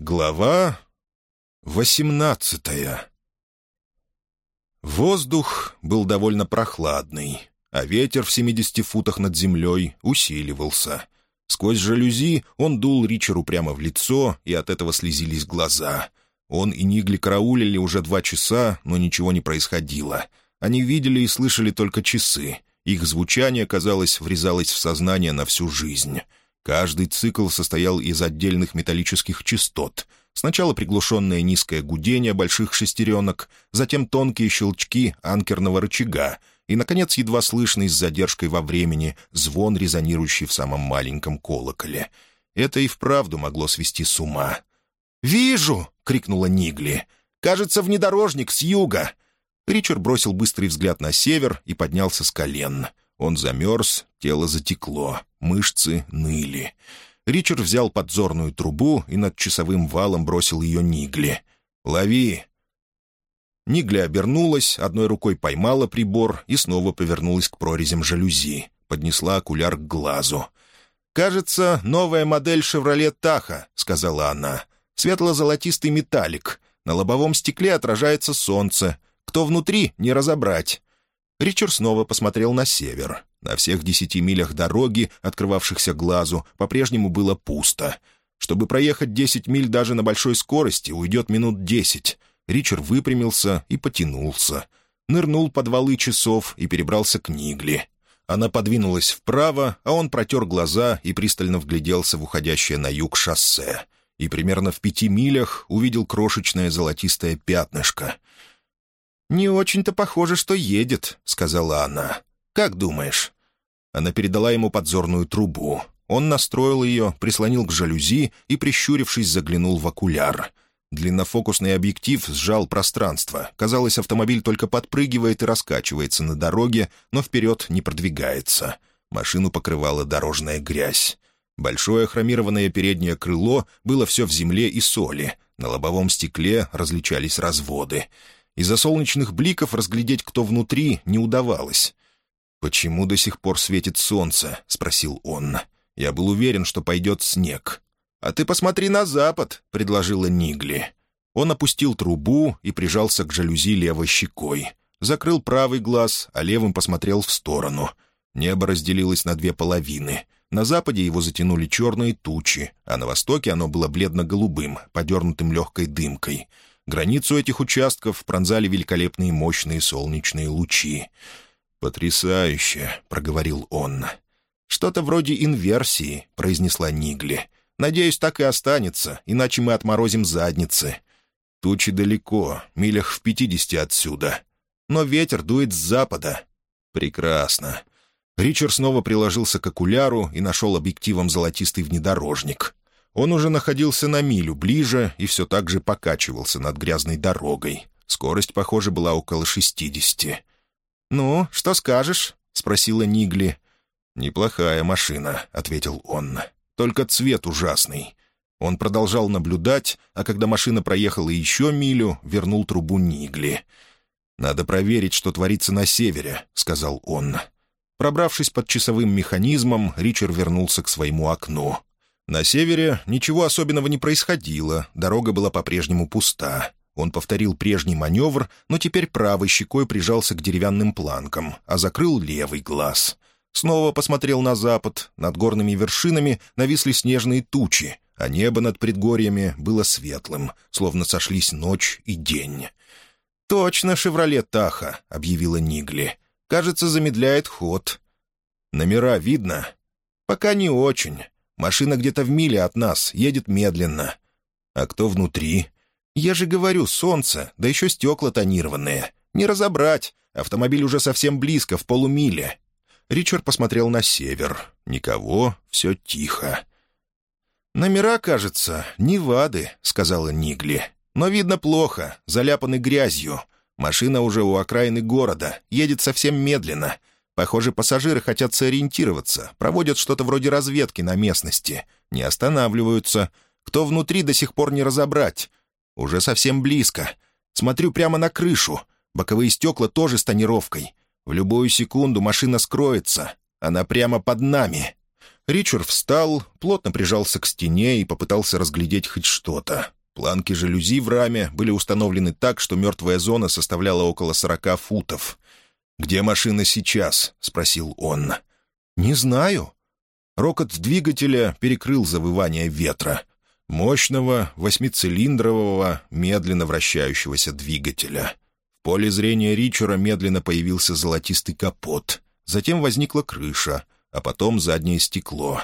Глава восемнадцатая Воздух был довольно прохладный, а ветер в семидесяти футах над землей усиливался. Сквозь жалюзи он дул Ричеру прямо в лицо, и от этого слезились глаза. Он и Нигли караулили уже два часа, но ничего не происходило. Они видели и слышали только часы. Их звучание, казалось, врезалось в сознание на всю жизнь. Каждый цикл состоял из отдельных металлических частот. Сначала приглушенное низкое гудение больших шестеренок, затем тонкие щелчки анкерного рычага и, наконец, едва слышный с задержкой во времени звон, резонирующий в самом маленьком колоколе. Это и вправду могло свести с ума. «Вижу!» — крикнула Нигли. «Кажется, внедорожник с юга!» Ричард бросил быстрый взгляд на север и поднялся с колен. Он замерз, тело затекло, мышцы ныли. Ричард взял подзорную трубу и над часовым валом бросил ее Нигли. «Лови!» Нигли обернулась, одной рукой поймала прибор и снова повернулась к прорезям жалюзи. Поднесла окуляр к глазу. «Кажется, новая модель «Шевроле Таха», — сказала она. «Светло-золотистый металлик. На лобовом стекле отражается солнце. Кто внутри, не разобрать. Ричард снова посмотрел на север. На всех десяти милях дороги, открывавшихся глазу, по-прежнему было пусто. Чтобы проехать десять миль даже на большой скорости, уйдет минут десять. Ричард выпрямился и потянулся. Нырнул под валы часов и перебрался к Нигли. Она подвинулась вправо, а он протер глаза и пристально вгляделся в уходящее на юг шоссе. И примерно в пяти милях увидел крошечное золотистое пятнышко — «Не очень-то похоже, что едет», — сказала она. «Как думаешь?» Она передала ему подзорную трубу. Он настроил ее, прислонил к жалюзи и, прищурившись, заглянул в окуляр. Длиннофокусный объектив сжал пространство. Казалось, автомобиль только подпрыгивает и раскачивается на дороге, но вперед не продвигается. Машину покрывала дорожная грязь. Большое хромированное переднее крыло было все в земле и соли. На лобовом стекле различались разводы. Из-за солнечных бликов разглядеть, кто внутри, не удавалось. «Почему до сих пор светит солнце?» — спросил он. «Я был уверен, что пойдет снег». «А ты посмотри на запад», — предложила Нигли. Он опустил трубу и прижался к жалюзи левой щекой. Закрыл правый глаз, а левым посмотрел в сторону. Небо разделилось на две половины. На западе его затянули черные тучи, а на востоке оно было бледно-голубым, подернутым легкой дымкой — Границу этих участков пронзали великолепные мощные солнечные лучи. «Потрясающе!» — проговорил он. «Что-то вроде инверсии», — произнесла Нигли. «Надеюсь, так и останется, иначе мы отморозим задницы». Тучи далеко, милях в пятидесяти отсюда. Но ветер дует с запада. Прекрасно. Ричард снова приложился к окуляру и нашел объективом золотистый внедорожник. Он уже находился на милю ближе и все так же покачивался над грязной дорогой. Скорость, похоже, была около шестидесяти. «Ну, что скажешь?» — спросила Нигли. «Неплохая машина», — ответил он. «Только цвет ужасный». Он продолжал наблюдать, а когда машина проехала еще милю, вернул трубу Нигли. «Надо проверить, что творится на севере», — сказал он. Пробравшись под часовым механизмом, Ричард вернулся к своему окну. На севере ничего особенного не происходило, дорога была по-прежнему пуста. Он повторил прежний маневр, но теперь правой щекой прижался к деревянным планкам, а закрыл левый глаз. Снова посмотрел на запад. Над горными вершинами нависли снежные тучи, а небо над предгорьями было светлым, словно сошлись ночь и день. «Точно «Шевроле Таха», — объявила Нигли. «Кажется, замедляет ход». «Номера видно?» «Пока не очень. Машина где-то в миле от нас, едет медленно. А кто внутри? Я же говорю, солнце, да еще стекла тонированные. Не разобрать. Автомобиль уже совсем близко, в полумиле. Ричард посмотрел на север. Никого, все тихо. «Номера, кажется, Невады», — сказала Нигли. «Но видно плохо, заляпаны грязью. Машина уже у окраины города, едет совсем медленно. Похоже, пассажиры хотят сориентироваться, проводят что-то вроде разведки на местности, не останавливаются. Кто внутри, до сих пор не разобрать. Уже совсем близко. Смотрю прямо на крышу. Боковые стекла тоже с тонировкой. В любую секунду машина скроется. Она прямо под нами. Ричард встал, плотно прижался к стене и попытался разглядеть хоть что-то. Планки жалюзи в раме были установлены так, что мертвая зона составляла около сорока футов. «Где машина сейчас?» — спросил он. «Не знаю». Рокот двигателя перекрыл завывание ветра. Мощного, восьмицилиндрового, медленно вращающегося двигателя. В поле зрения Ричера медленно появился золотистый капот. Затем возникла крыша, а потом заднее стекло.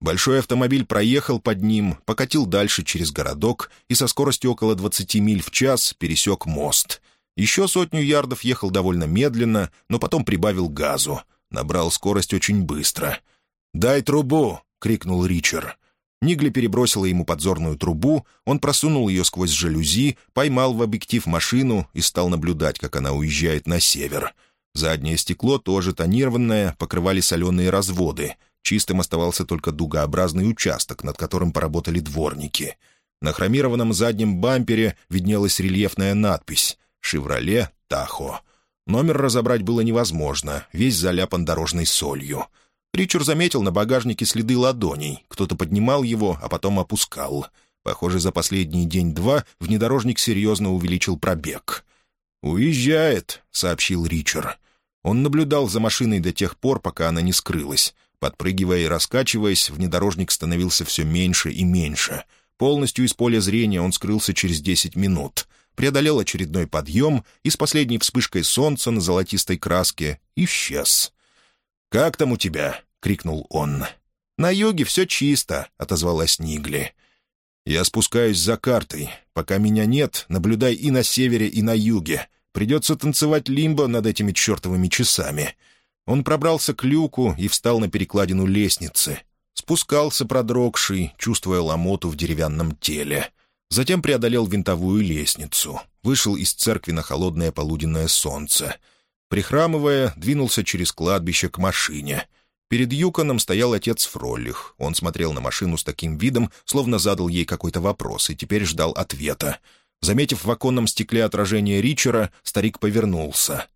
Большой автомобиль проехал под ним, покатил дальше через городок и со скоростью около 20 миль в час пересек мост. Еще сотню ярдов ехал довольно медленно, но потом прибавил газу. Набрал скорость очень быстро. «Дай трубу!» — крикнул Ричард. Нигли перебросила ему подзорную трубу, он просунул ее сквозь жалюзи, поймал в объектив машину и стал наблюдать, как она уезжает на север. Заднее стекло, тоже тонированное, покрывали соленые разводы. Чистым оставался только дугообразный участок, над которым поработали дворники. На хромированном заднем бампере виднелась рельефная надпись «Шевроле Тахо». Номер разобрать было невозможно, весь заляпан дорожной солью — Ричард заметил на багажнике следы ладоней. Кто-то поднимал его, а потом опускал. Похоже, за последний день-два внедорожник серьезно увеличил пробег. «Уезжает», — сообщил Ричард. Он наблюдал за машиной до тех пор, пока она не скрылась. Подпрыгивая и раскачиваясь, внедорожник становился все меньше и меньше. Полностью из поля зрения он скрылся через десять минут. Преодолел очередной подъем и с последней вспышкой солнца на золотистой краске исчез. «Как там у тебя?» — крикнул он. «На юге все чисто», — отозвалась Нигли. «Я спускаюсь за картой. Пока меня нет, наблюдай и на севере, и на юге. Придется танцевать лимбо над этими чертовыми часами». Он пробрался к люку и встал на перекладину лестницы. Спускался продрогший, чувствуя ломоту в деревянном теле. Затем преодолел винтовую лестницу. Вышел из церкви на холодное полуденное солнце — Прихрамывая, двинулся через кладбище к машине. Перед Юконом стоял отец Фроллих. Он смотрел на машину с таким видом, словно задал ей какой-то вопрос, и теперь ждал ответа. Заметив в оконном стекле отражение Ричера, старик повернулся.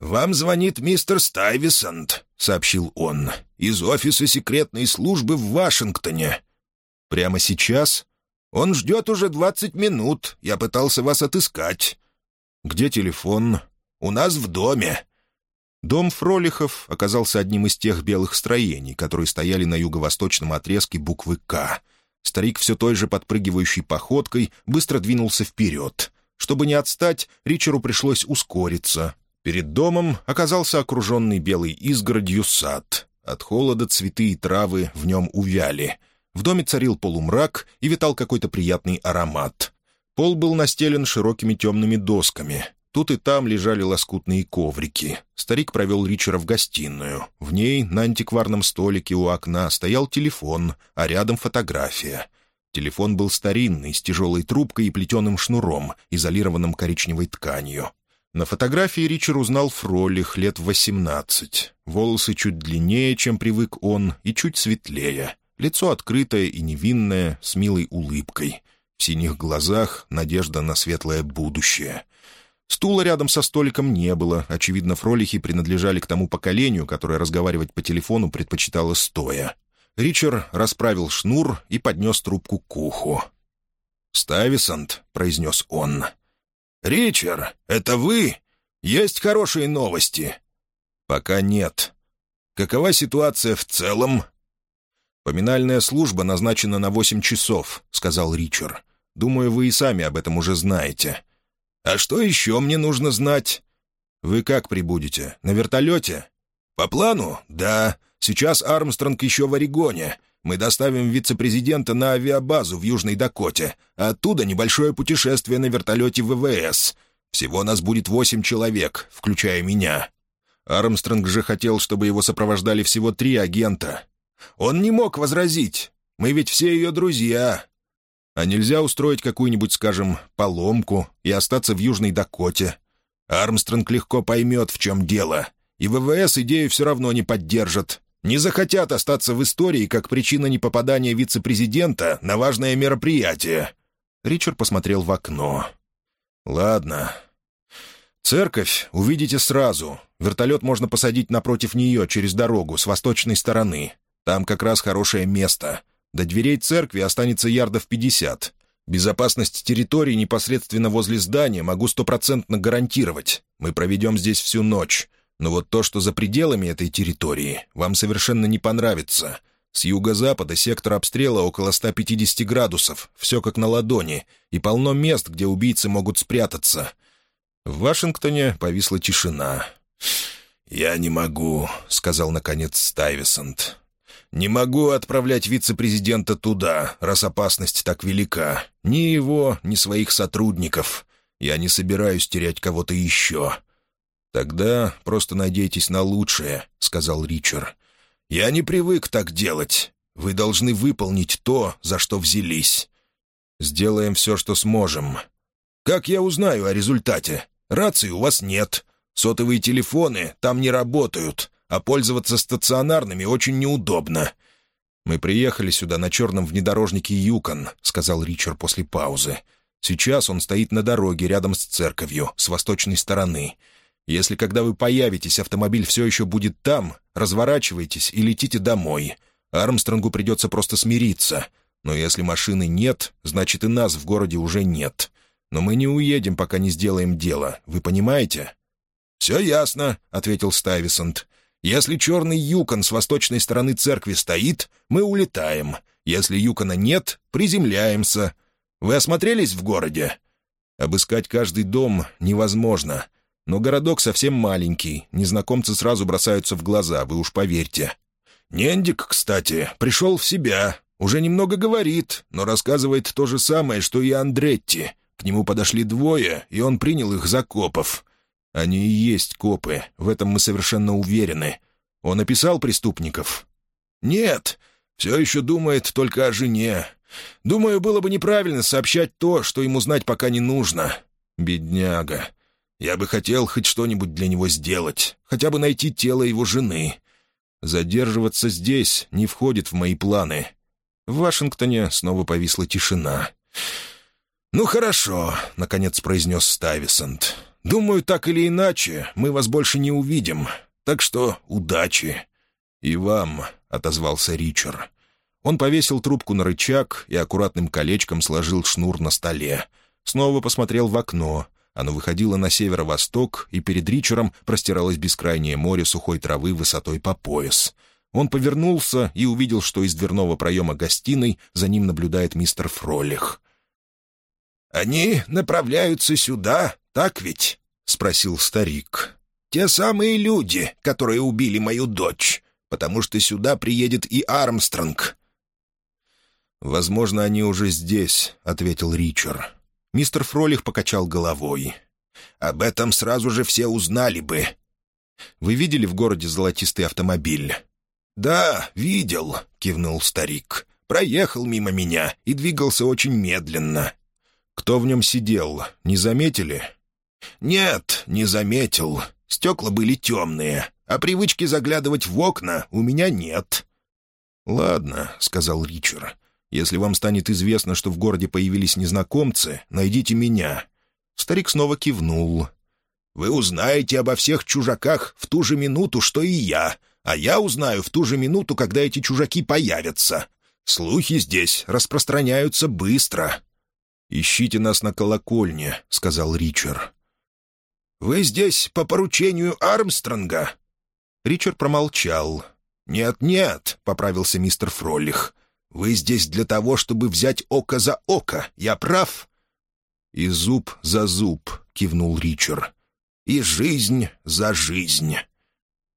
«Вам звонит мистер Стайвисонт», — сообщил он, — «из офиса секретной службы в Вашингтоне». «Прямо сейчас?» «Он ждет уже двадцать минут. Я пытался вас отыскать». «Где телефон?» У нас в доме». Дом Фролихов оказался одним из тех белых строений, которые стояли на юго-восточном отрезке буквы «К». Старик все той же подпрыгивающей походкой быстро двинулся вперед. Чтобы не отстать, Ричеру пришлось ускориться. Перед домом оказался окруженный белой изгородью сад. От холода цветы и травы в нем увяли. В доме царил полумрак и витал какой-то приятный аромат. Пол был настелен широкими темными досками. Тут и там лежали лоскутные коврики. Старик провел Ричера в гостиную. В ней на антикварном столике у окна стоял телефон, а рядом фотография. Телефон был старинный, с тяжелой трубкой и плетеным шнуром, изолированным коричневой тканью. На фотографии Ричард узнал Фролих лет восемнадцать. Волосы чуть длиннее, чем привык он, и чуть светлее. Лицо открытое и невинное, с милой улыбкой. В синих глазах надежда на светлое будущее — Стула рядом со столиком не было. Очевидно, фролихи принадлежали к тому поколению, которое разговаривать по телефону предпочитало стоя. Ричард расправил шнур и поднес трубку к уху. «Стависант», — произнес он. «Ричард, это вы? Есть хорошие новости?» «Пока нет. Какова ситуация в целом?» «Поминальная служба назначена на восемь часов», — сказал Ричард. «Думаю, вы и сами об этом уже знаете. «А что еще мне нужно знать?» «Вы как прибудете? На вертолете?» «По плану? Да. Сейчас Армстронг еще в Орегоне. Мы доставим вице-президента на авиабазу в Южной Дакоте, оттуда небольшое путешествие на вертолете ВВС. Всего нас будет восемь человек, включая меня». Армстронг же хотел, чтобы его сопровождали всего три агента. Он не мог возразить. Мы ведь все ее друзья. А нельзя устроить какую-нибудь, скажем, поломку и остаться в Южной Дакоте? Армстронг легко поймет, в чем дело. И ВВС идею все равно не поддержат. Не захотят остаться в истории как причина непопадания вице-президента на важное мероприятие. Ричард посмотрел в окно. «Ладно. Церковь увидите сразу. Вертолет можно посадить напротив нее через дорогу с восточной стороны. Там как раз хорошее место. До дверей церкви останется ярдов пятьдесят. Безопасность территории непосредственно возле здания могу стопроцентно гарантировать. Мы проведем здесь всю ночь. Но вот то, что за пределами этой территории, вам совершенно не понравится. С юго-запада сектор обстрела около 150 градусов, все как на ладони, и полно мест, где убийцы могут спрятаться. В Вашингтоне повисла тишина. «Я не могу», — сказал, наконец, Стайвисонт. «Не могу отправлять вице-президента туда, раз опасность так велика. Ни его, ни своих сотрудников. Я не собираюсь терять кого-то еще». «Тогда просто надейтесь на лучшее», — сказал Ричард. «Я не привык так делать. Вы должны выполнить то, за что взялись. Сделаем все, что сможем. Как я узнаю о результате? Рации у вас нет. Сотовые телефоны там не работают, а пользоваться стационарными очень неудобно. «Мы приехали сюда на черном внедорожнике «Юкон», — сказал Ричард после паузы. «Сейчас он стоит на дороге рядом с церковью, с восточной стороны. Если, когда вы появитесь, автомобиль все еще будет там, разворачивайтесь и летите домой. Армстронгу придется просто смириться. Но если машины нет, значит и нас в городе уже нет. Но мы не уедем, пока не сделаем дело. Вы понимаете?» «Все ясно», — ответил Стайвисонт. «Если черный юкон с восточной стороны церкви стоит, мы улетаем. Если юкона нет, приземляемся. Вы осмотрелись в городе?» «Обыскать каждый дом невозможно. Но городок совсем маленький, незнакомцы сразу бросаются в глаза, вы уж поверьте. Нендик, кстати, пришел в себя, уже немного говорит, но рассказывает то же самое, что и Андретти. К нему подошли двое, и он принял их за копов. Они и есть копы, в этом мы совершенно уверены. Он описал преступников? Нет, все еще думает только о жене. Думаю, было бы неправильно сообщать то, что ему знать пока не нужно. Бедняга. Я бы хотел хоть что-нибудь для него сделать, хотя бы найти тело его жены. Задерживаться здесь не входит в мои планы. В Вашингтоне снова повисла тишина. «Ну хорошо», — наконец произнес Стайвисонт. Думаю, так или иначе, мы вас больше не увидим. Так что удачи». «И вам», — отозвался Ричард. Он повесил трубку на рычаг и аккуратным колечком сложил шнур на столе. Снова посмотрел в окно. Оно выходило на северо-восток, и перед Ричером простиралось бескрайнее море сухой травы высотой по пояс. Он повернулся и увидел, что из дверного проема гостиной за ним наблюдает мистер Фролих. «Они направляются сюда, так ведь?» — спросил старик. «Те самые люди, которые убили мою дочь, потому что сюда приедет и Армстронг». «Возможно, они уже здесь», — ответил Ричард. Мистер Фролих покачал головой. «Об этом сразу же все узнали бы». «Вы видели в городе золотистый автомобиль?» «Да, видел», — кивнул старик. «Проехал мимо меня и двигался очень медленно». «Кто в нем сидел, не заметили?» «Нет, не заметил. Стекла были темные, а привычки заглядывать в окна у меня нет». «Ладно», — сказал Ричард. «Если вам станет известно, что в городе появились незнакомцы, найдите меня». Старик снова кивнул. «Вы узнаете обо всех чужаках в ту же минуту, что и я, а я узнаю в ту же минуту, когда эти чужаки появятся. Слухи здесь распространяются быстро». «Ищите нас на колокольне», — сказал Ричард. «Вы здесь по поручению Армстронга?» Ричард промолчал. «Нет-нет», — поправился мистер Фролих. «Вы здесь для того, чтобы взять око за око. Я прав?» «И зуб за зуб», — кивнул Ричард. «И жизнь за жизнь».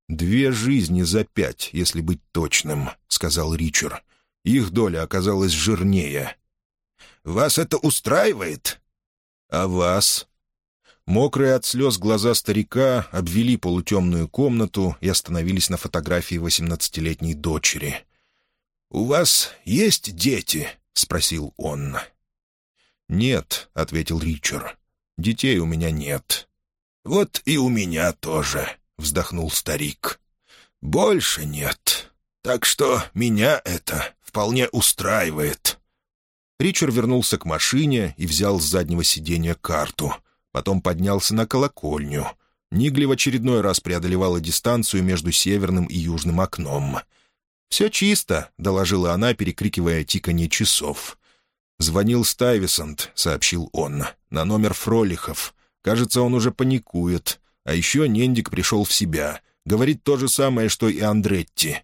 «Две жизни за пять, если быть точным», — сказал Ричард. «Их доля оказалась жирнее». «Вас это устраивает?» «А вас?» Мокрые от слез глаза старика обвели полутемную комнату и остановились на фотографии восемнадцатилетней дочери. «У вас есть дети?» — спросил он. «Нет», — ответил Ричард. «Детей у меня нет». «Вот и у меня тоже», — вздохнул старик. «Больше нет. Так что меня это вполне устраивает». Ричард вернулся к машине и взял с заднего сиденья карту — потом поднялся на колокольню. Нигли в очередной раз преодолевала дистанцию между северным и южным окном. «Все чисто», — доложила она, перекрикивая тиканье часов. «Звонил Стайвисонт», — сообщил он, — «на номер Фролихов. Кажется, он уже паникует. А еще Нендик пришел в себя. Говорит то же самое, что и Андретти.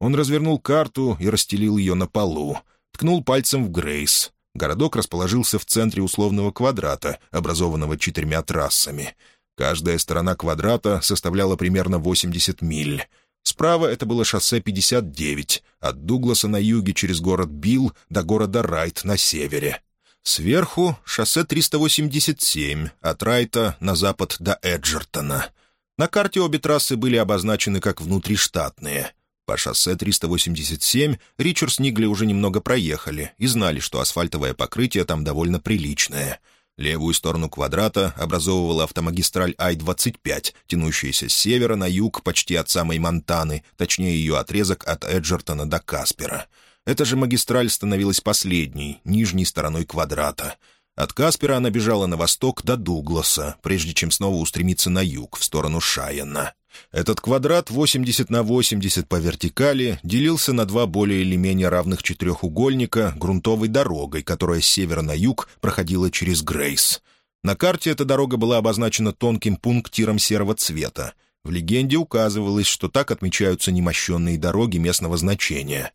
Он развернул карту и расстелил ее на полу. Ткнул пальцем в Грейс. Городок расположился в центре условного квадрата, образованного четырьмя трассами. Каждая сторона квадрата составляла примерно 80 миль. Справа это было шоссе 59, от Дугласа на юге через город Билл до города Райт на севере. Сверху — шоссе 387, от Райта на запад до Эджертона. На карте обе трассы были обозначены как внутриштатные. По шоссе 387 Ричард с Нигли уже немного проехали и знали, что асфальтовое покрытие там довольно приличное — Левую сторону квадрата образовывала автомагистраль Ай-25, тянущаяся с севера на юг почти от самой Монтаны, точнее ее отрезок от Эджертона до Каспера. Эта же магистраль становилась последней, нижней стороной квадрата. От Каспера она бежала на восток до Дугласа, прежде чем снова устремиться на юг, в сторону Шайена. Этот квадрат 80 на 80 по вертикали делился на два более или менее равных четырехугольника грунтовой дорогой, которая с севера на юг проходила через Грейс. На карте эта дорога была обозначена тонким пунктиром серого цвета. В легенде указывалось, что так отмечаются немощенные дороги местного значения.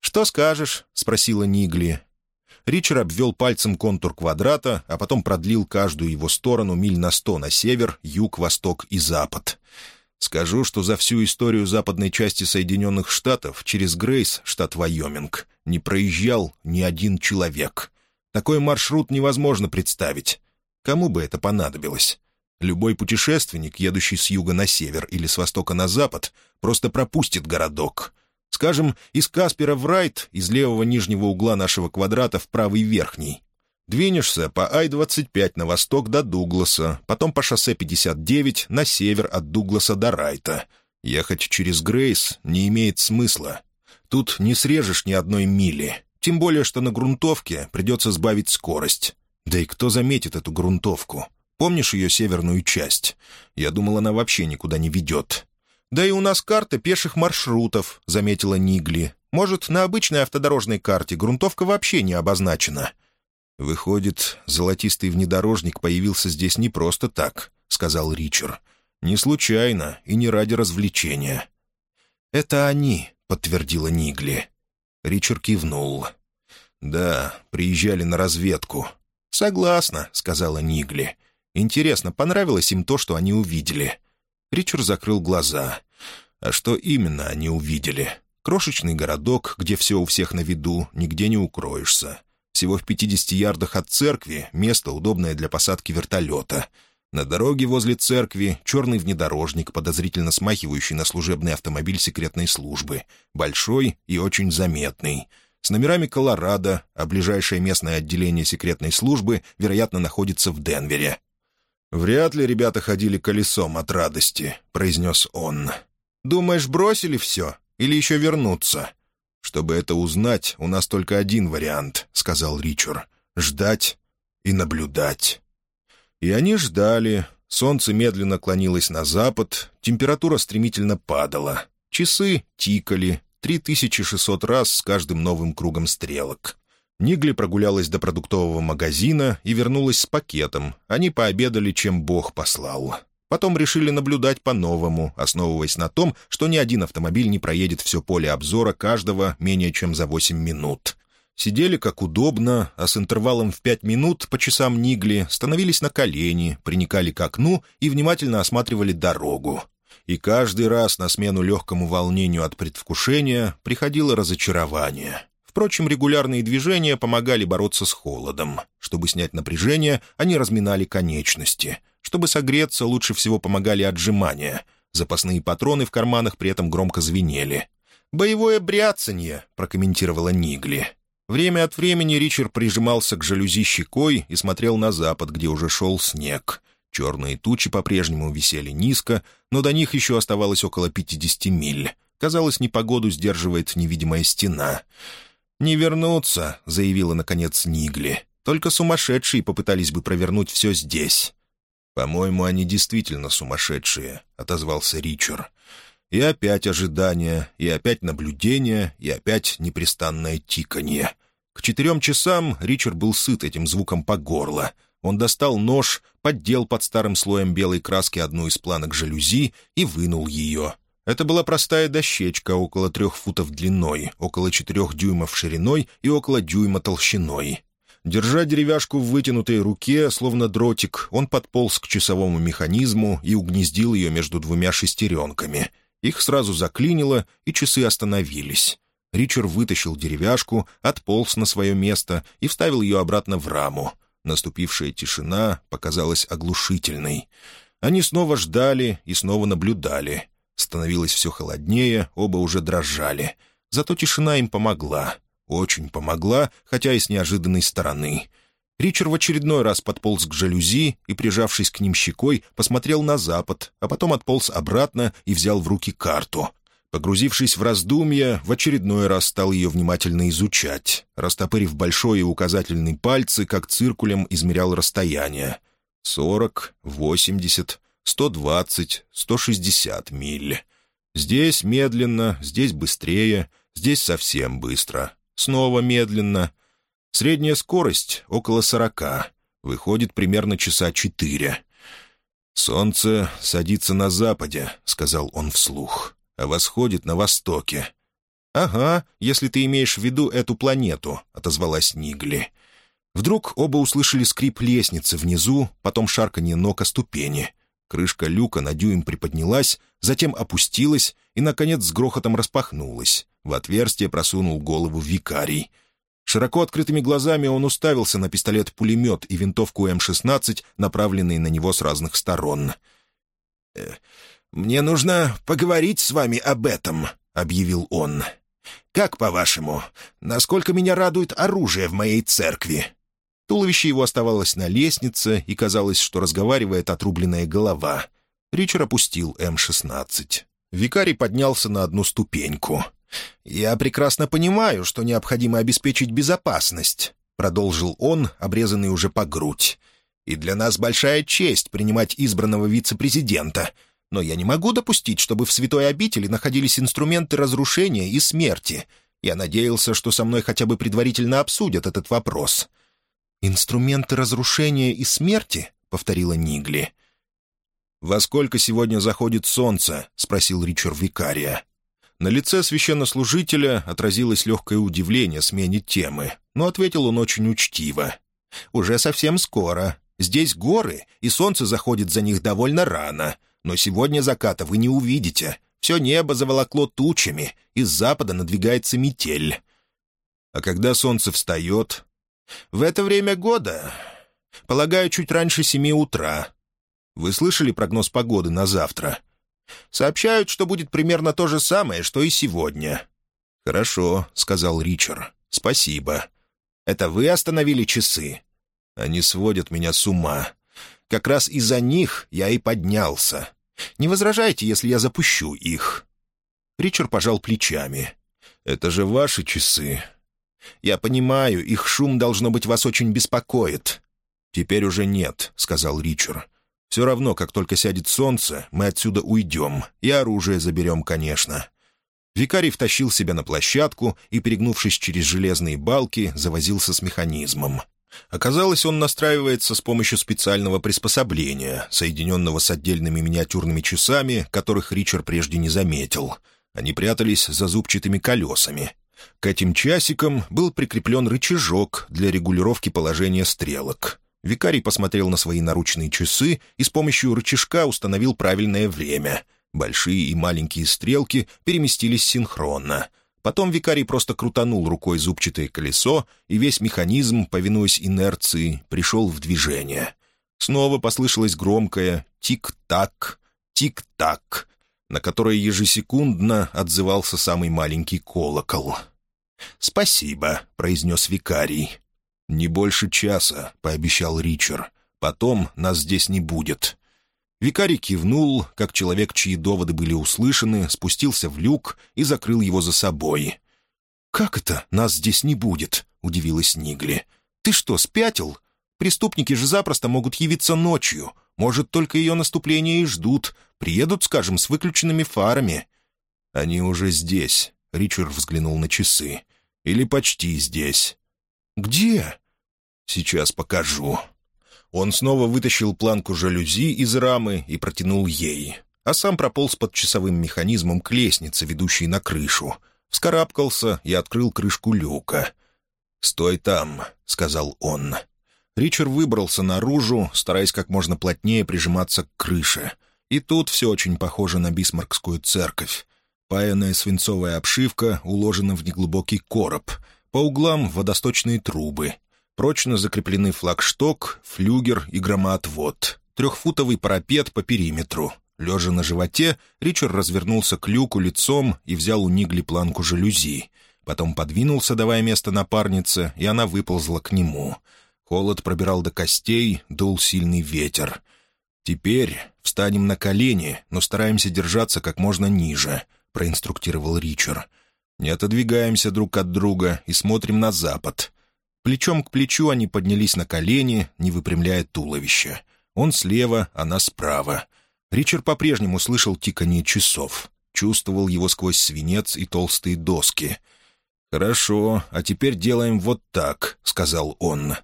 «Что скажешь?» — спросила Нигли. Ричард обвел пальцем контур квадрата, а потом продлил каждую его сторону миль на сто на север, юг, восток и запад. Скажу, что за всю историю западной части Соединенных Штатов через Грейс, штат Вайоминг, не проезжал ни один человек. Такой маршрут невозможно представить. Кому бы это понадобилось? Любой путешественник, едущий с юга на север или с востока на запад, просто пропустит городок. Скажем, из Каспера в Райт, из левого нижнего угла нашего квадрата в правый верхний. Двинешься по Ай-25 на восток до Дугласа, потом по шоссе 59 на север от Дугласа до Райта. Ехать через Грейс не имеет смысла. Тут не срежешь ни одной мили. Тем более, что на грунтовке придется сбавить скорость. Да и кто заметит эту грунтовку? Помнишь ее северную часть? Я думал, она вообще никуда не ведет. «Да и у нас карта пеших маршрутов», — заметила Нигли. «Может, на обычной автодорожной карте грунтовка вообще не обозначена». «Выходит, золотистый внедорожник появился здесь не просто так», — сказал Ричард. «Не случайно и не ради развлечения». «Это они», — подтвердила Нигли. Ричард кивнул. «Да, приезжали на разведку». «Согласна», — сказала Нигли. «Интересно, понравилось им то, что они увидели?» Ричард закрыл глаза. А что именно они увидели? Крошечный городок, где все у всех на виду, нигде не укроешься. Всего в 50 ярдах от церкви место, удобное для посадки вертолета. На дороге возле церкви черный внедорожник, подозрительно смахивающий на служебный автомобиль секретной службы. Большой и очень заметный. С номерами «Колорадо», а ближайшее местное отделение секретной службы, вероятно, находится в Денвере. «Вряд ли ребята ходили колесом от радости», — произнес он. «Думаешь, бросили все? Или еще вернуться?» «Чтобы это узнать, у нас только один вариант», — сказал Ричард. «Ждать и наблюдать». И они ждали. Солнце медленно клонилось на запад, температура стремительно падала. Часы тикали, 3600 раз с каждым новым кругом стрелок. Нигли прогулялась до продуктового магазина и вернулась с пакетом. Они пообедали, чем Бог послал. Потом решили наблюдать по-новому, основываясь на том, что ни один автомобиль не проедет все поле обзора каждого менее чем за 8 минут. Сидели как удобно, а с интервалом в пять минут по часам Нигли становились на колени, приникали к окну и внимательно осматривали дорогу. И каждый раз на смену легкому волнению от предвкушения приходило разочарование. Впрочем, регулярные движения помогали бороться с холодом. Чтобы снять напряжение, они разминали конечности. Чтобы согреться, лучше всего помогали отжимания. Запасные патроны в карманах при этом громко звенели. «Боевое бряцанье», — прокомментировала Нигли. Время от времени Ричард прижимался к жалюзи щекой и смотрел на запад, где уже шел снег. Черные тучи по-прежнему висели низко, но до них еще оставалось около 50 миль. Казалось, непогоду сдерживает невидимая стена. «Не вернуться», — заявила, наконец, Нигли. «Только сумасшедшие попытались бы провернуть все здесь». «По-моему, они действительно сумасшедшие», — отозвался Ричард. И опять ожидание, и опять наблюдение, и опять непрестанное тиканье. К четырем часам Ричард был сыт этим звуком по горло. Он достал нож, поддел под старым слоем белой краски одну из планок жалюзи и вынул ее. Это была простая дощечка около трех футов длиной, около четырех дюймов шириной и около дюйма толщиной. Держа деревяшку в вытянутой руке, словно дротик, он подполз к часовому механизму и угнездил ее между двумя шестеренками. Их сразу заклинило, и часы остановились. Ричард вытащил деревяшку, отполз на свое место и вставил ее обратно в раму. Наступившая тишина показалась оглушительной. Они снова ждали и снова наблюдали. Становилось все холоднее, оба уже дрожали. Зато тишина им помогла. Очень помогла, хотя и с неожиданной стороны. Ричард в очередной раз подполз к жалюзи и, прижавшись к ним щекой, посмотрел на запад, а потом отполз обратно и взял в руки карту. Погрузившись в раздумья, в очередной раз стал ее внимательно изучать, растопырив большой и указательный пальцы, как циркулем измерял расстояние. Сорок, восемьдесят, сто двадцать, сто шестьдесят миль. Здесь медленно, здесь быстрее, здесь совсем быстро. Снова медленно. Средняя скорость — около сорока. Выходит примерно часа четыре. «Солнце садится на западе», — сказал он вслух а восходит на востоке». «Ага, если ты имеешь в виду эту планету», — отозвалась Нигли. Вдруг оба услышали скрип лестницы внизу, потом шарканье ног о ступени. Крышка люка на дюйм приподнялась, затем опустилась и, наконец, с грохотом распахнулась. В отверстие просунул голову викарий. Широко открытыми глазами он уставился на пистолет-пулемет и винтовку М-16, направленные на него с разных сторон. «Э, «Мне нужно поговорить с вами об этом», — объявил он. «Как, по-вашему, насколько меня радует оружие в моей церкви?» Туловище его оставалось на лестнице, и казалось, что разговаривает отрубленная голова. Ричард опустил М-16. Викарий поднялся на одну ступеньку. «Я прекрасно понимаю, что необходимо обеспечить безопасность», — продолжил он, обрезанный уже по грудь. «И для нас большая честь принимать избранного вице-президента — но я не могу допустить, чтобы в святой обители находились инструменты разрушения и смерти. Я надеялся, что со мной хотя бы предварительно обсудят этот вопрос». «Инструменты разрушения и смерти?» — повторила Нигли. «Во сколько сегодня заходит солнце?» — спросил Ричард Викария. На лице священнослужителя отразилось легкое удивление смене темы, но ответил он очень учтиво. «Уже совсем скоро. Здесь горы, и солнце заходит за них довольно рано но сегодня заката вы не увидите. Все небо заволокло тучами, из запада надвигается метель. А когда солнце встает? В это время года, полагаю, чуть раньше семи утра. Вы слышали прогноз погоды на завтра? Сообщают, что будет примерно то же самое, что и сегодня. «Хорошо», — сказал Ричард. «Спасибо. Это вы остановили часы?» «Они сводят меня с ума. Как раз из-за них я и поднялся. Не возражайте, если я запущу их». Ричард пожал плечами. «Это же ваши часы. Я понимаю, их шум, должно быть, вас очень беспокоит». «Теперь уже нет», — сказал Ричард. «Все равно, как только сядет солнце, мы отсюда уйдем. И оружие заберем, конечно». Викарий втащил себя на площадку и, перегнувшись через железные балки, завозился с механизмом. Оказалось, он настраивается с помощью специального приспособления, соединенного с отдельными миниатюрными часами, которых Ричард прежде не заметил. Они прятались за зубчатыми колесами. К этим часикам был прикреплен рычажок для регулировки положения стрелок. Викарий посмотрел на свои наручные часы и с помощью рычажка установил правильное время. Большие и маленькие стрелки переместились синхронно — Потом викарий просто крутанул рукой зубчатое колесо, и весь механизм, повинуясь инерции, пришел в движение. Снова послышалось громкое «тик-так, тик-так», на которое ежесекундно отзывался самый маленький колокол. «Спасибо», — произнес викарий. «Не больше часа», — пообещал Ричард. «Потом нас здесь не будет. Викарий кивнул, как человек, чьи доводы были услышаны, спустился в люк и закрыл его за собой. «Как это нас здесь не будет?» — удивилась Нигли. «Ты что, спятил? Преступники же запросто могут явиться ночью. Может, только ее наступление и ждут. Приедут, скажем, с выключенными фарами». «Они уже здесь», — Ричард взглянул на часы. «Или почти здесь». «Где?» «Сейчас покажу». Он снова вытащил планку жалюзи из рамы и протянул ей, а сам прополз под часовым механизмом к лестнице, ведущей на крышу. Вскарабкался и открыл крышку люка. «Стой там», — сказал он. Ричард выбрался наружу, стараясь как можно плотнее прижиматься к крыше. И тут все очень похоже на бисмаркскую церковь. Паянная свинцовая обшивка уложена в неглубокий короб. По углам водосточные трубы. Прочно закреплены флагшток, флюгер и громоотвод. Трехфутовый парапет по периметру. Лежа на животе, Ричард развернулся к люку лицом и взял у Нигли планку жалюзи. Потом подвинулся, давая место напарнице, и она выползла к нему. Холод пробирал до костей, дул сильный ветер. «Теперь встанем на колени, но стараемся держаться как можно ниже», — проинструктировал Ричард. «Не отодвигаемся друг от друга и смотрим на запад». Плечом к плечу они поднялись на колени, не выпрямляя туловище. Он слева, она справа. Ричард по-прежнему слышал тиканье часов. Чувствовал его сквозь свинец и толстые доски. «Хорошо, а теперь делаем вот так», — сказал он.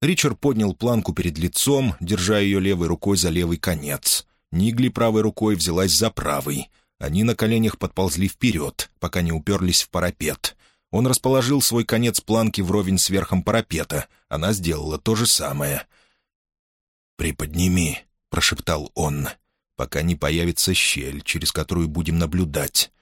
Ричард поднял планку перед лицом, держа ее левой рукой за левый конец. Нигли правой рукой взялась за правый. Они на коленях подползли вперед, пока не уперлись в парапет. Он расположил свой конец планки вровень с верхом парапета. Она сделала то же самое. «Приподними», — прошептал он, — «пока не появится щель, через которую будем наблюдать».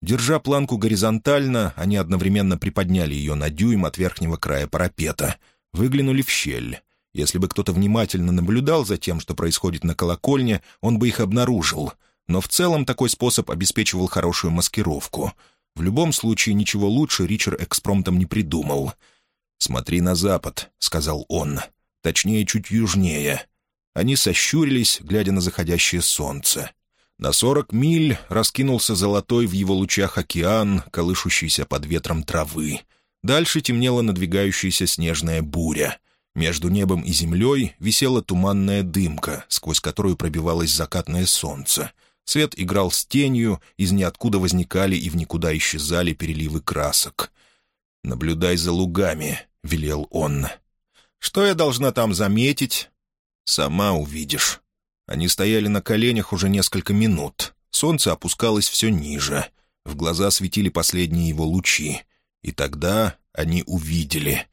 Держа планку горизонтально, они одновременно приподняли ее на дюйм от верхнего края парапета. Выглянули в щель. Если бы кто-то внимательно наблюдал за тем, что происходит на колокольне, он бы их обнаружил — но в целом такой способ обеспечивал хорошую маскировку. В любом случае, ничего лучше Ричард экспромтом не придумал. «Смотри на запад», — сказал он. «Точнее, чуть южнее». Они сощурились, глядя на заходящее солнце. На сорок миль раскинулся золотой в его лучах океан, колышущийся под ветром травы. Дальше темнела надвигающаяся снежная буря. Между небом и землей висела туманная дымка, сквозь которую пробивалось закатное солнце. Свет играл с тенью, из ниоткуда возникали и в никуда исчезали переливы красок. «Наблюдай за лугами», — велел он. «Что я должна там заметить?» «Сама увидишь». Они стояли на коленях уже несколько минут. Солнце опускалось все ниже. В глаза светили последние его лучи. И тогда они увидели.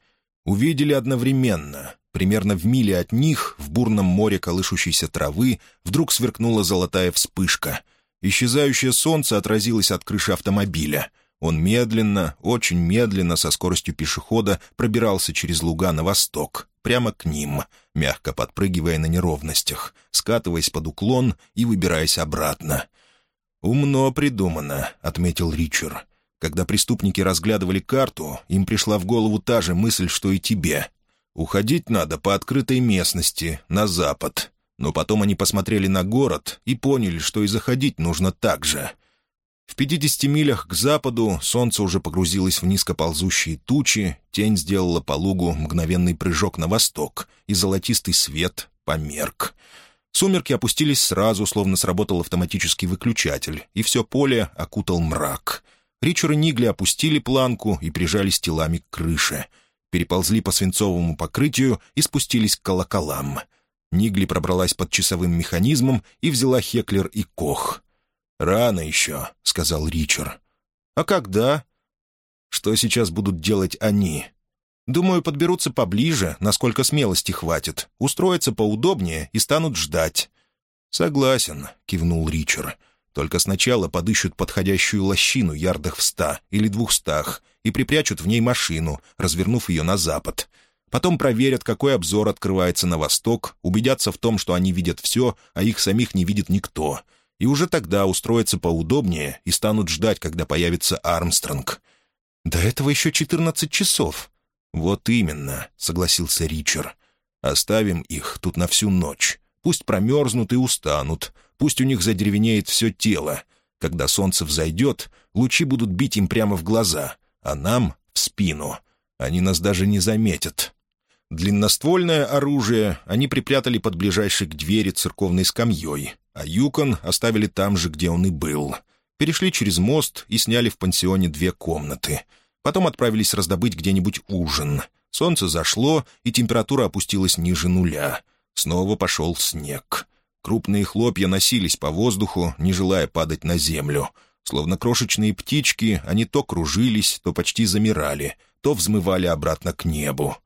Увидели одновременно. Примерно в миле от них, в бурном море колышущейся травы, вдруг сверкнула золотая вспышка. Исчезающее солнце отразилось от крыши автомобиля. Он медленно, очень медленно, со скоростью пешехода, пробирался через луга на восток, прямо к ним, мягко подпрыгивая на неровностях, скатываясь под уклон и выбираясь обратно. «Умно придумано», — отметил Ричард. Когда преступники разглядывали карту, им пришла в голову та же мысль, что и тебе. Уходить надо по открытой местности, на запад. Но потом они посмотрели на город и поняли, что и заходить нужно так же. В пятидесяти милях к западу солнце уже погрузилось в низкоползущие тучи, тень сделала по лугу мгновенный прыжок на восток, и золотистый свет померк. Сумерки опустились сразу, словно сработал автоматический выключатель, и все поле окутал мрак. Ричард и Нигли опустили планку и прижались телами к крыше — переползли по свинцовому покрытию и спустились к колоколам. Нигли пробралась под часовым механизмом и взяла Хеклер и Кох. «Рано еще», — сказал Ричард. «А когда?» «Что сейчас будут делать они?» «Думаю, подберутся поближе, насколько смелости хватит, устроятся поудобнее и станут ждать». «Согласен», — кивнул Ричард. Только сначала подыщут подходящую лощину ярдах в ста или двухстах и припрячут в ней машину, развернув ее на запад. Потом проверят, какой обзор открывается на восток, убедятся в том, что они видят все, а их самих не видит никто. И уже тогда устроятся поудобнее и станут ждать, когда появится Армстронг. «До этого еще четырнадцать часов». «Вот именно», — согласился Ричард. «Оставим их тут на всю ночь. Пусть промерзнут и устанут, Пусть у них задеревенеет все тело. Когда солнце взойдет, лучи будут бить им прямо в глаза, а нам — в спину. Они нас даже не заметят. Длинноствольное оружие они припрятали под ближайшей к двери церковной скамьей, а Юкон оставили там же, где он и был. Перешли через мост и сняли в пансионе две комнаты. Потом отправились раздобыть где-нибудь ужин. Солнце зашло, и температура опустилась ниже нуля. Снова пошел снег. Крупные хлопья носились по воздуху, не желая падать на землю. Словно крошечные птички, они то кружились, то почти замирали, то взмывали обратно к небу.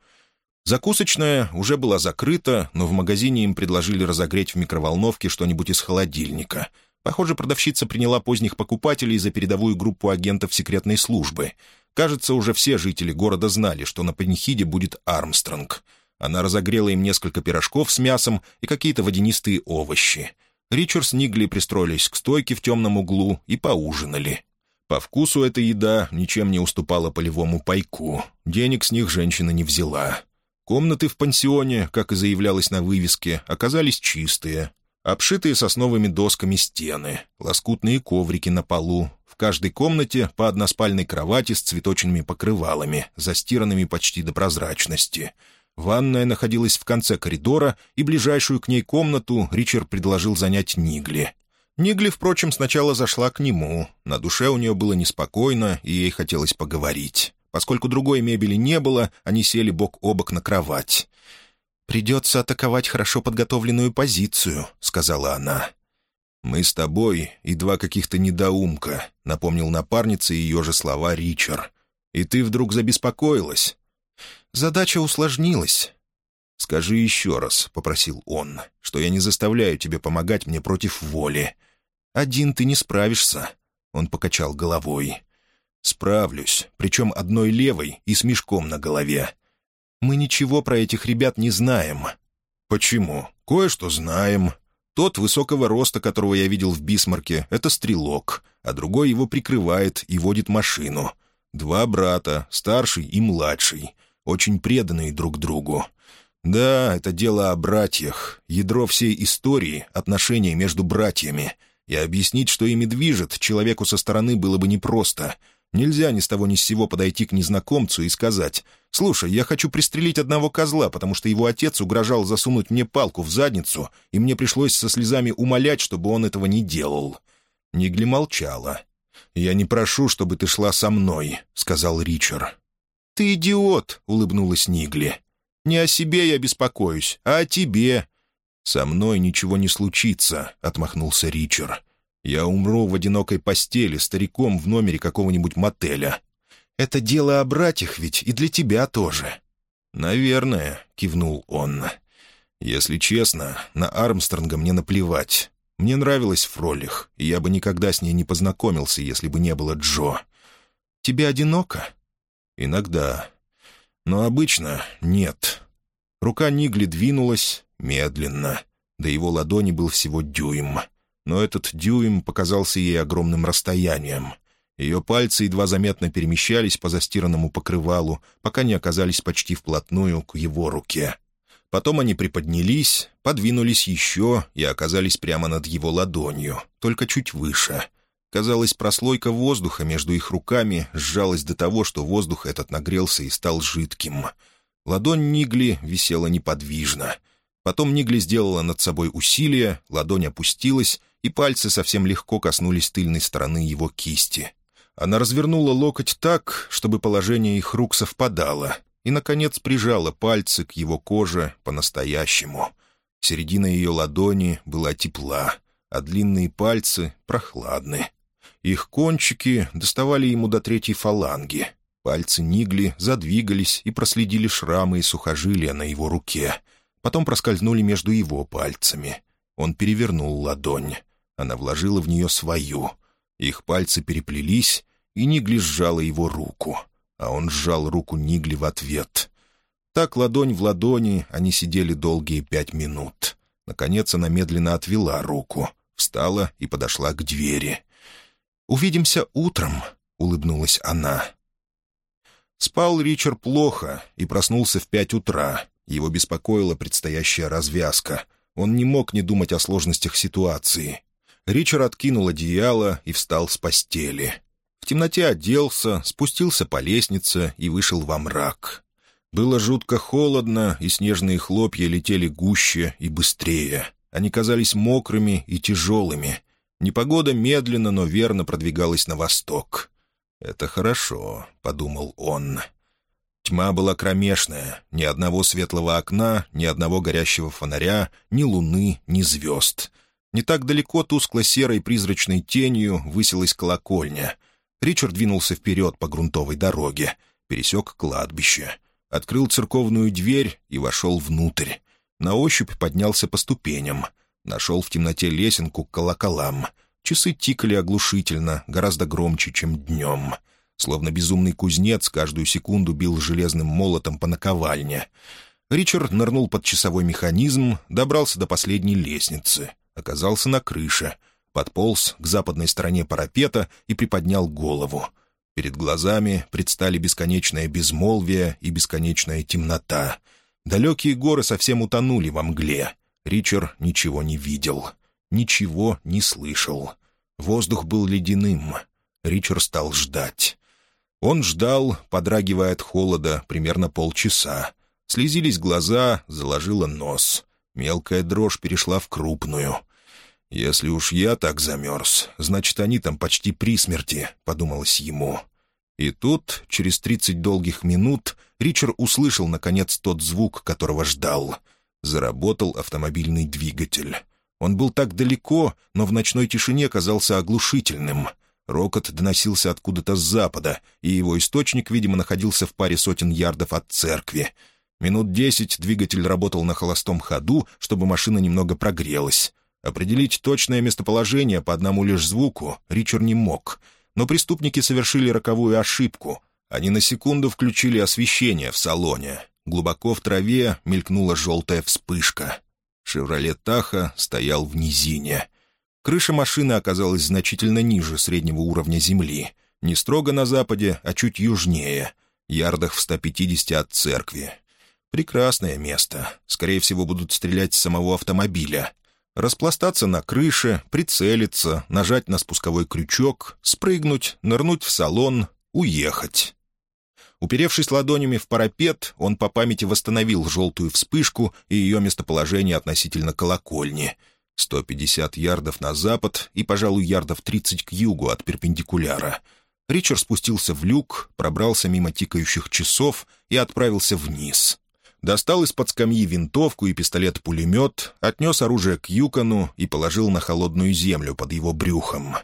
Закусочная уже была закрыта, но в магазине им предложили разогреть в микроволновке что-нибудь из холодильника. Похоже, продавщица приняла поздних покупателей за передовую группу агентов секретной службы. Кажется, уже все жители города знали, что на панихиде будет Армстронг. Она разогрела им несколько пирожков с мясом и какие-то водянистые овощи. Ричард с Нигли пристроились к стойке в темном углу и поужинали. По вкусу эта еда ничем не уступала полевому пайку. Денег с них женщина не взяла. Комнаты в пансионе, как и заявлялось на вывеске, оказались чистые. Обшитые сосновыми досками стены, лоскутные коврики на полу. В каждой комнате по односпальной кровати с цветочными покрывалами, застиранными почти до прозрачности. Ванная находилась в конце коридора, и ближайшую к ней комнату Ричард предложил занять Нигли. Нигли, впрочем, сначала зашла к нему. На душе у нее было неспокойно, и ей хотелось поговорить. Поскольку другой мебели не было, они сели бок о бок на кровать. «Придется атаковать хорошо подготовленную позицию», — сказала она. «Мы с тобой и два каких-то недоумка», — напомнил напарнице ее же слова Ричард. «И ты вдруг забеспокоилась?» «Задача усложнилась». «Скажи еще раз», — попросил он, — «что я не заставляю тебя помогать мне против воли. Один ты не справишься», — он покачал головой. «Справлюсь, причем одной левой и с мешком на голове. Мы ничего про этих ребят не знаем». «Почему? Кое-что знаем. Тот высокого роста, которого я видел в Бисмарке, это стрелок, а другой его прикрывает и водит машину. Два брата, старший и младший, очень преданные друг другу. Да, это дело о братьях, ядро всей истории, отношения между братьями. И объяснить, что ими движет, человеку со стороны было бы непросто — Нельзя ни с того ни с сего подойти к незнакомцу и сказать «Слушай, я хочу пристрелить одного козла, потому что его отец угрожал засунуть мне палку в задницу, и мне пришлось со слезами умолять, чтобы он этого не делал». Нигли молчала. «Я не прошу, чтобы ты шла со мной», — сказал Ричард. «Ты идиот», — улыбнулась Нигли. «Не о себе я беспокоюсь, а о тебе». «Со мной ничего не случится», — отмахнулся Ричард. Я умру в одинокой постели, стариком в номере какого-нибудь мотеля. Это дело о братьях ведь и для тебя тоже». «Наверное», — кивнул он. «Если честно, на Армстронга мне наплевать. Мне нравилась Фролих, и я бы никогда с ней не познакомился, если бы не было Джо. Тебе одиноко?» «Иногда. Но обычно нет». Рука Нигли двинулась медленно. До его ладони был всего дюйм но этот дюйм показался ей огромным расстоянием. Ее пальцы едва заметно перемещались по застиранному покрывалу, пока не оказались почти вплотную к его руке. Потом они приподнялись, подвинулись еще и оказались прямо над его ладонью, только чуть выше. Казалось, прослойка воздуха между их руками сжалась до того, что воздух этот нагрелся и стал жидким. Ладонь Нигли висела неподвижно. Потом Нигли сделала над собой усилие, ладонь опустилась, и пальцы совсем легко коснулись тыльной стороны его кисти. Она развернула локоть так, чтобы положение их рук совпадало, и, наконец, прижала пальцы к его коже по-настоящему. Середина ее ладони была тепла, а длинные пальцы — прохладны. Их кончики доставали ему до третьей фаланги. Пальцы Нигли задвигались и проследили шрамы и сухожилия на его руке. Потом проскользнули между его пальцами. Он перевернул ладонь. Она вложила в нее свою. Их пальцы переплелись, и Нигли сжала его руку, а он сжал руку Нигли в ответ. Так ладонь в ладони они сидели долгие пять минут. Наконец она медленно отвела руку, встала и подошла к двери. «Увидимся утром», — улыбнулась она. Спал Ричард плохо и проснулся в пять утра. Его беспокоила предстоящая развязка. Он не мог не думать о сложностях ситуации. Ричард откинул одеяло и встал с постели. В темноте оделся, спустился по лестнице и вышел во мрак. Было жутко холодно, и снежные хлопья летели гуще и быстрее. Они казались мокрыми и тяжелыми. Непогода медленно, но верно продвигалась на восток. «Это хорошо», — подумал он. Тьма была кромешная, ни одного светлого окна, ни одного горящего фонаря, ни луны, ни звезд. Не так далеко тускло-серой призрачной тенью высилась колокольня. Ричард двинулся вперед по грунтовой дороге, пересек кладбище, открыл церковную дверь и вошел внутрь. На ощупь поднялся по ступеням. Нашел в темноте лесенку к колоколам. Часы тикали оглушительно, гораздо громче, чем днем. Словно безумный кузнец каждую секунду бил железным молотом по наковальне. Ричард нырнул под часовой механизм, добрался до последней лестницы, оказался на крыше, подполз к западной стороне парапета и приподнял голову. Перед глазами предстали бесконечное безмолвие и бесконечная темнота. Далекие горы совсем утонули во мгле. Ричард ничего не видел, ничего не слышал. Воздух был ледяным. Ричард стал ждать. Он ждал, подрагивая от холода, примерно полчаса. Слезились глаза, заложило нос. Мелкая дрожь перешла в крупную. «Если уж я так замерз, значит, они там почти при смерти», — подумалось ему. И тут, через тридцать долгих минут, Ричард услышал, наконец, тот звук, которого ждал. Заработал автомобильный двигатель. Он был так далеко, но в ночной тишине казался оглушительным — Рокот доносился откуда-то с запада, и его источник, видимо, находился в паре сотен ярдов от церкви. Минут десять двигатель работал на холостом ходу, чтобы машина немного прогрелась. Определить точное местоположение по одному лишь звуку Ричард не мог. Но преступники совершили роковую ошибку. Они на секунду включили освещение в салоне. Глубоко в траве мелькнула желтая вспышка. «Шевроле Таха» стоял в низине. Крыша машины оказалась значительно ниже среднего уровня земли. Не строго на западе, а чуть южнее, ярдах в 150 от церкви. Прекрасное место. Скорее всего, будут стрелять с самого автомобиля. Распластаться на крыше, прицелиться, нажать на спусковой крючок, спрыгнуть, нырнуть в салон, уехать. Уперевшись ладонями в парапет, он по памяти восстановил желтую вспышку и ее местоположение относительно колокольни — 150 ярдов на запад и, пожалуй, ярдов 30 к югу от перпендикуляра. Ричард спустился в люк, пробрался мимо тикающих часов и отправился вниз. Достал из-под скамьи винтовку и пистолет-пулемет, отнес оружие к Юкону и положил на холодную землю под его брюхом.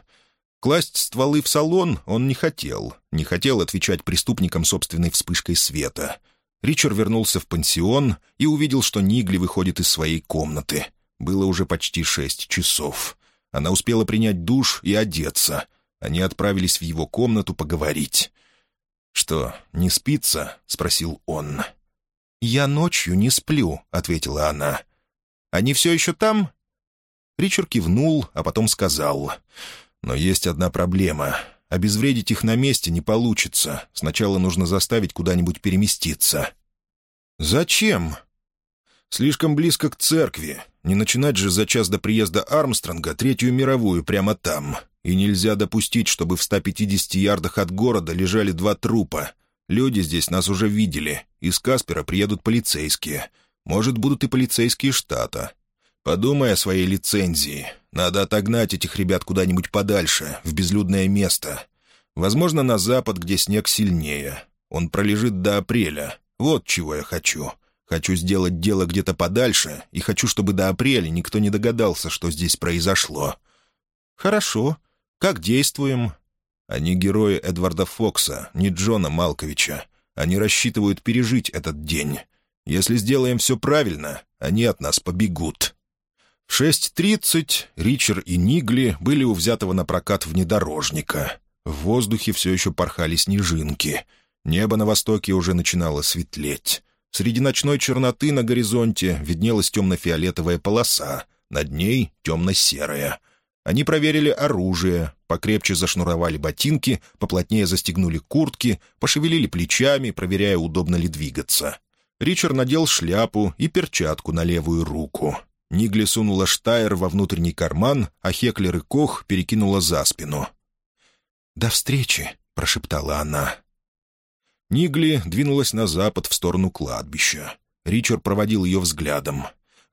Класть стволы в салон он не хотел, не хотел отвечать преступникам собственной вспышкой света. Ричард вернулся в пансион и увидел, что Нигли выходит из своей комнаты — было уже почти шесть часов. Она успела принять душ и одеться. Они отправились в его комнату поговорить. «Что, не спится?» — спросил он. «Я ночью не сплю», — ответила она. «Они все еще там?» Ричард кивнул, а потом сказал. «Но есть одна проблема. Обезвредить их на месте не получится. Сначала нужно заставить куда-нибудь переместиться». «Зачем?» «Слишком близко к церкви. Не начинать же за час до приезда Армстронга Третью мировую прямо там. И нельзя допустить, чтобы в 150 ярдах от города лежали два трупа. Люди здесь нас уже видели. Из Каспера приедут полицейские. Может, будут и полицейские штата. Подумай о своей лицензии. Надо отогнать этих ребят куда-нибудь подальше, в безлюдное место. Возможно, на запад, где снег сильнее. Он пролежит до апреля. Вот чего я хочу. Хочу сделать дело где-то подальше, и хочу, чтобы до апреля никто не догадался, что здесь произошло». «Хорошо. Как действуем?» «Они герои Эдварда Фокса, не Джона Малковича. Они рассчитывают пережить этот день. Если сделаем все правильно, они от нас побегут». В 6.30 Ричард и Нигли были у взятого на прокат внедорожника. В воздухе все еще порхали снежинки. Небо на востоке уже начинало светлеть. Среди ночной черноты на горизонте виднелась темно-фиолетовая полоса, над ней темно-серая. Они проверили оружие, покрепче зашнуровали ботинки, поплотнее застегнули куртки, пошевелили плечами, проверяя, удобно ли двигаться. Ричард надел шляпу и перчатку на левую руку. Нигли сунула Штайр во внутренний карман, а Хеклер и Кох перекинула за спину. «До встречи», — прошептала она. Нигли двинулась на запад в сторону кладбища. Ричард проводил ее взглядом.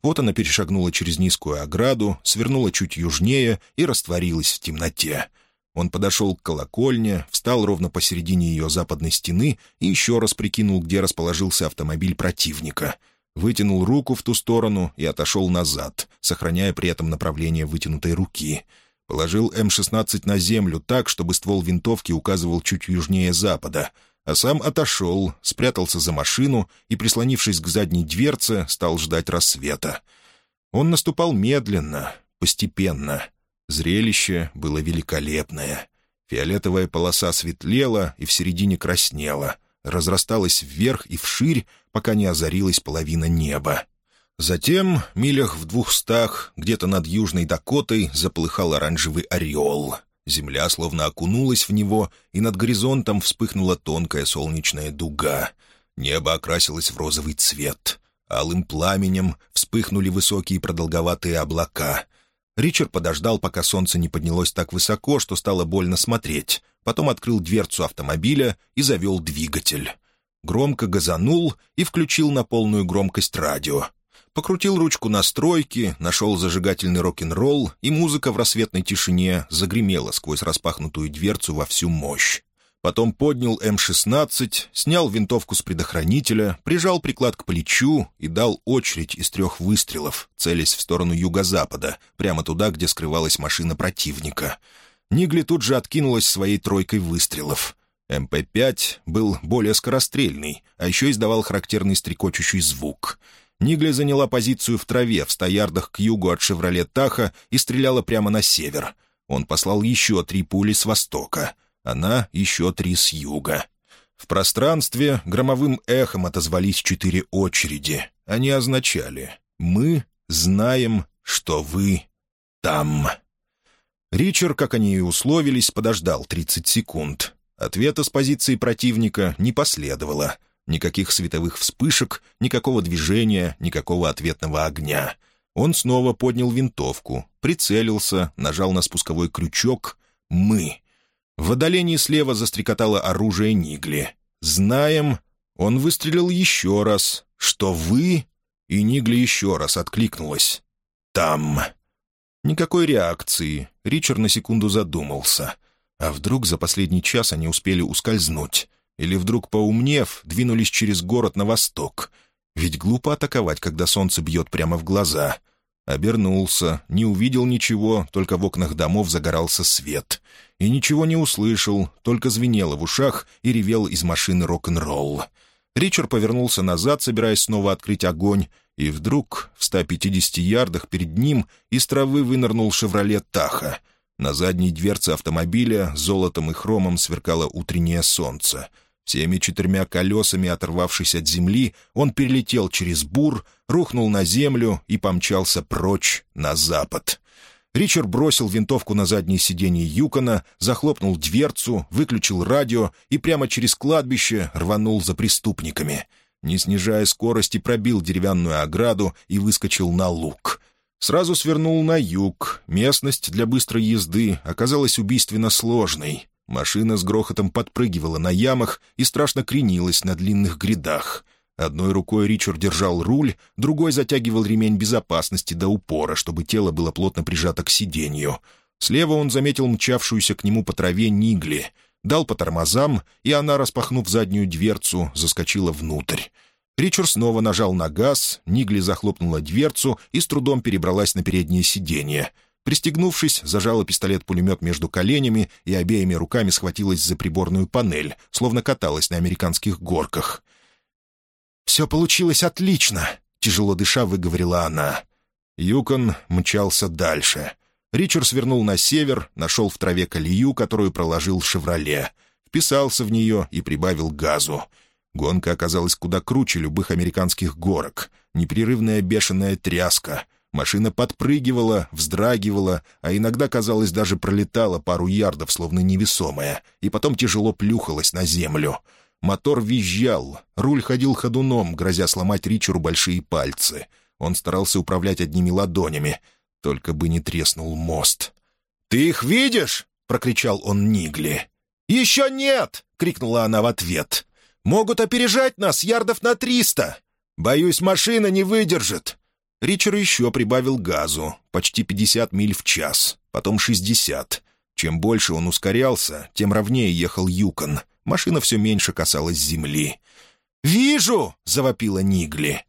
Вот она перешагнула через низкую ограду, свернула чуть южнее и растворилась в темноте. Он подошел к колокольне, встал ровно посередине ее западной стены и еще раз прикинул, где расположился автомобиль противника. Вытянул руку в ту сторону и отошел назад, сохраняя при этом направление вытянутой руки. Положил М-16 на землю так, чтобы ствол винтовки указывал чуть южнее запада, а сам отошел, спрятался за машину и, прислонившись к задней дверце, стал ждать рассвета. Он наступал медленно, постепенно — Зрелище было великолепное. Фиолетовая полоса светлела и в середине краснела, разрасталась вверх и вширь, пока не озарилась половина неба. Затем, милях в двухстах, где-то над Южной Дакотой заплыхал оранжевый ореол. Земля словно окунулась в него, и над горизонтом вспыхнула тонкая солнечная дуга. Небо окрасилось в розовый цвет. Алым пламенем вспыхнули высокие продолговатые облака — Ричард подождал, пока солнце не поднялось так высоко, что стало больно смотреть. Потом открыл дверцу автомобиля и завел двигатель. Громко газанул и включил на полную громкость радио. Покрутил ручку настройки, нашел зажигательный рок-н-ролл, и музыка в рассветной тишине загремела сквозь распахнутую дверцу во всю мощь. Потом поднял М-16, снял винтовку с предохранителя, прижал приклад к плечу и дал очередь из трех выстрелов, целясь в сторону юго-запада, прямо туда, где скрывалась машина противника. Нигли тут же откинулась своей тройкой выстрелов. МП-5 был более скорострельный, а еще издавал характерный стрекочущий звук. Нигли заняла позицию в траве в ста ярдах к югу от «Шевроле Таха» и стреляла прямо на север. Он послал еще три пули с востока — она еще три с юга. В пространстве громовым эхом отозвались четыре очереди. Они означали «Мы знаем, что вы там». Ричард, как они и условились, подождал 30 секунд. Ответа с позиции противника не последовало. Никаких световых вспышек, никакого движения, никакого ответного огня. Он снова поднял винтовку, прицелился, нажал на спусковой крючок «Мы». В отдалении слева застрекотало оружие Нигли. «Знаем...» Он выстрелил еще раз. «Что вы...» И Нигли еще раз откликнулась. «Там...» Никакой реакции. Ричард на секунду задумался. А вдруг за последний час они успели ускользнуть? Или вдруг, поумнев, двинулись через город на восток? Ведь глупо атаковать, когда солнце бьет прямо в глаза. Обернулся, не увидел ничего, только в окнах домов загорался свет. И ничего не услышал, только звенело в ушах и ревел из машины рок-н-ролл. Ричард повернулся назад, собираясь снова открыть огонь, и вдруг в 150 ярдах перед ним из травы вынырнул «Шевроле Таха». На задней дверце автомобиля золотом и хромом сверкало утреннее солнце — Всеми четырьмя колесами, оторвавшись от земли, он перелетел через бур, рухнул на землю и помчался прочь на запад. Ричард бросил винтовку на заднее сиденье Юкона, захлопнул дверцу, выключил радио и прямо через кладбище рванул за преступниками. Не снижая скорости, пробил деревянную ограду и выскочил на луг. Сразу свернул на юг. Местность для быстрой езды оказалась убийственно сложной. Машина с грохотом подпрыгивала на ямах и страшно кренилась на длинных грядах. Одной рукой Ричард держал руль, другой затягивал ремень безопасности до упора, чтобы тело было плотно прижато к сиденью. Слева он заметил мчавшуюся к нему по траве Нигли. Дал по тормозам, и она, распахнув заднюю дверцу, заскочила внутрь. Ричард снова нажал на газ, Нигли захлопнула дверцу и с трудом перебралась на переднее сиденье — Пристегнувшись, зажала пистолет-пулемет между коленями и обеими руками схватилась за приборную панель, словно каталась на американских горках. «Все получилось отлично!» — тяжело дыша выговорила она. Юкон мчался дальше. Ричард свернул на север, нашел в траве колею, которую проложил «Шевроле». Вписался в нее и прибавил газу. Гонка оказалась куда круче любых американских горок. Непрерывная бешеная тряска — Машина подпрыгивала, вздрагивала, а иногда, казалось, даже пролетала пару ярдов, словно невесомая, и потом тяжело плюхалась на землю. Мотор визжал, руль ходил ходуном, грозя сломать Ричеру большие пальцы. Он старался управлять одними ладонями, только бы не треснул мост. «Ты их видишь?» — прокричал он Нигли. «Еще нет!» — крикнула она в ответ. «Могут опережать нас ярдов на триста! Боюсь, машина не выдержит!» Ричард еще прибавил газу, почти 50 миль в час, потом 60. Чем больше он ускорялся, тем ровнее ехал Юкон. Машина все меньше касалась земли. «Вижу!» — завопила Нигли.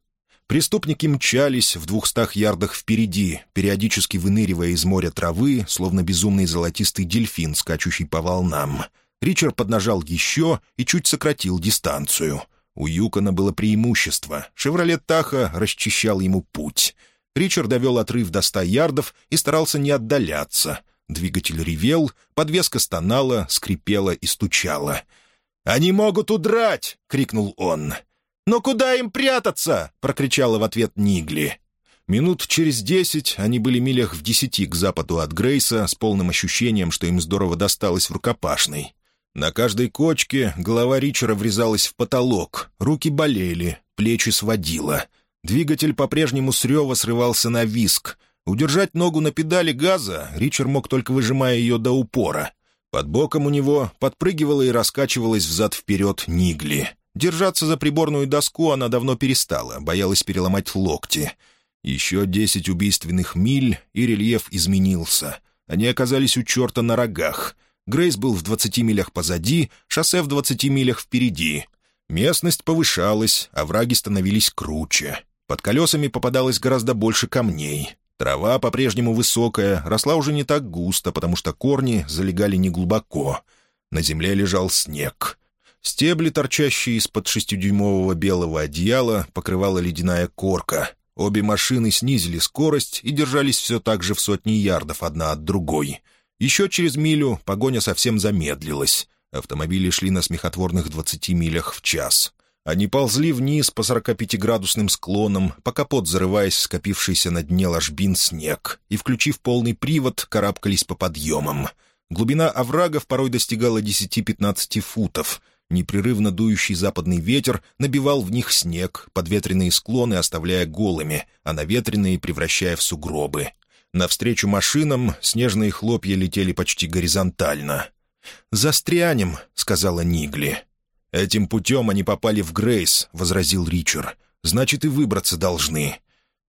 Преступники мчались в двухстах ярдах впереди, периодически выныривая из моря травы, словно безумный золотистый дельфин, скачущий по волнам. Ричард поднажал еще и чуть сократил дистанцию. У Юкона было преимущество. «Шевролет Таха» расчищал ему путь. Ричард довел отрыв до ста ярдов и старался не отдаляться. Двигатель ревел, подвеска стонала, скрипела и стучала. «Они могут удрать!» — крикнул он. «Но куда им прятаться?» — прокричала в ответ Нигли. Минут через десять они были милях в десяти к западу от Грейса с полным ощущением, что им здорово досталось в рукопашной. На каждой кочке голова Ричера врезалась в потолок, руки болели, плечи сводило. Двигатель по-прежнему с рева срывался на виск. Удержать ногу на педали газа Ричард мог только выжимая ее до упора. Под боком у него подпрыгивала и раскачивалась взад-вперед Нигли. Держаться за приборную доску она давно перестала, боялась переломать локти. Еще десять убийственных миль, и рельеф изменился. Они оказались у черта на рогах. Грейс был в двадцати милях позади, шоссе в двадцати милях впереди. Местность повышалась, а враги становились круче. Под колесами попадалось гораздо больше камней. Трава, по-прежнему высокая, росла уже не так густо, потому что корни залегали неглубоко. На земле лежал снег. Стебли, торчащие из-под шестидюймового белого одеяла, покрывала ледяная корка. Обе машины снизили скорость и держались все так же в сотни ярдов одна от другой. Еще через милю погоня совсем замедлилась. Автомобили шли на смехотворных двадцати милях в час. Они ползли вниз по 45-градусным склонам, по капот зарываясь в скопившийся на дне ложбин снег, и, включив полный привод, карабкались по подъемам. Глубина оврагов порой достигала 10-15 футов. Непрерывно дующий западный ветер набивал в них снег, подветренные склоны оставляя голыми, а наветренные превращая в сугробы. Навстречу машинам снежные хлопья летели почти горизонтально. «Застрянем», — сказала Нигли. «Этим путем они попали в Грейс», — возразил Ричард. «Значит, и выбраться должны».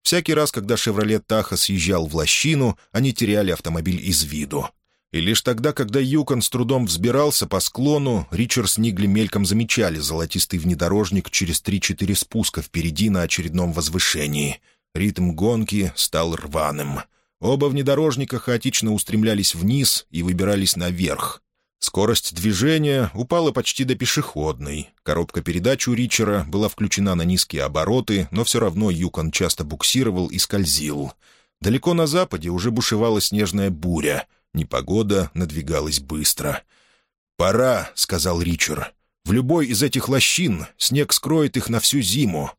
Всякий раз, когда «Шевролет Таха» съезжал в лощину, они теряли автомобиль из виду. И лишь тогда, когда Юкон с трудом взбирался по склону, Ричард с Нигли мельком замечали золотистый внедорожник через три-четыре спуска впереди на очередном возвышении. Ритм гонки стал рваным. Оба внедорожника хаотично устремлялись вниз и выбирались наверх. Скорость движения упала почти до пешеходной. Коробка передач у Ричера была включена на низкие обороты, но все равно Юкон часто буксировал и скользил. Далеко на западе уже бушевала снежная буря — Непогода надвигалась быстро. «Пора», — сказал Ричард. «В любой из этих лощин снег скроет их на всю зиму».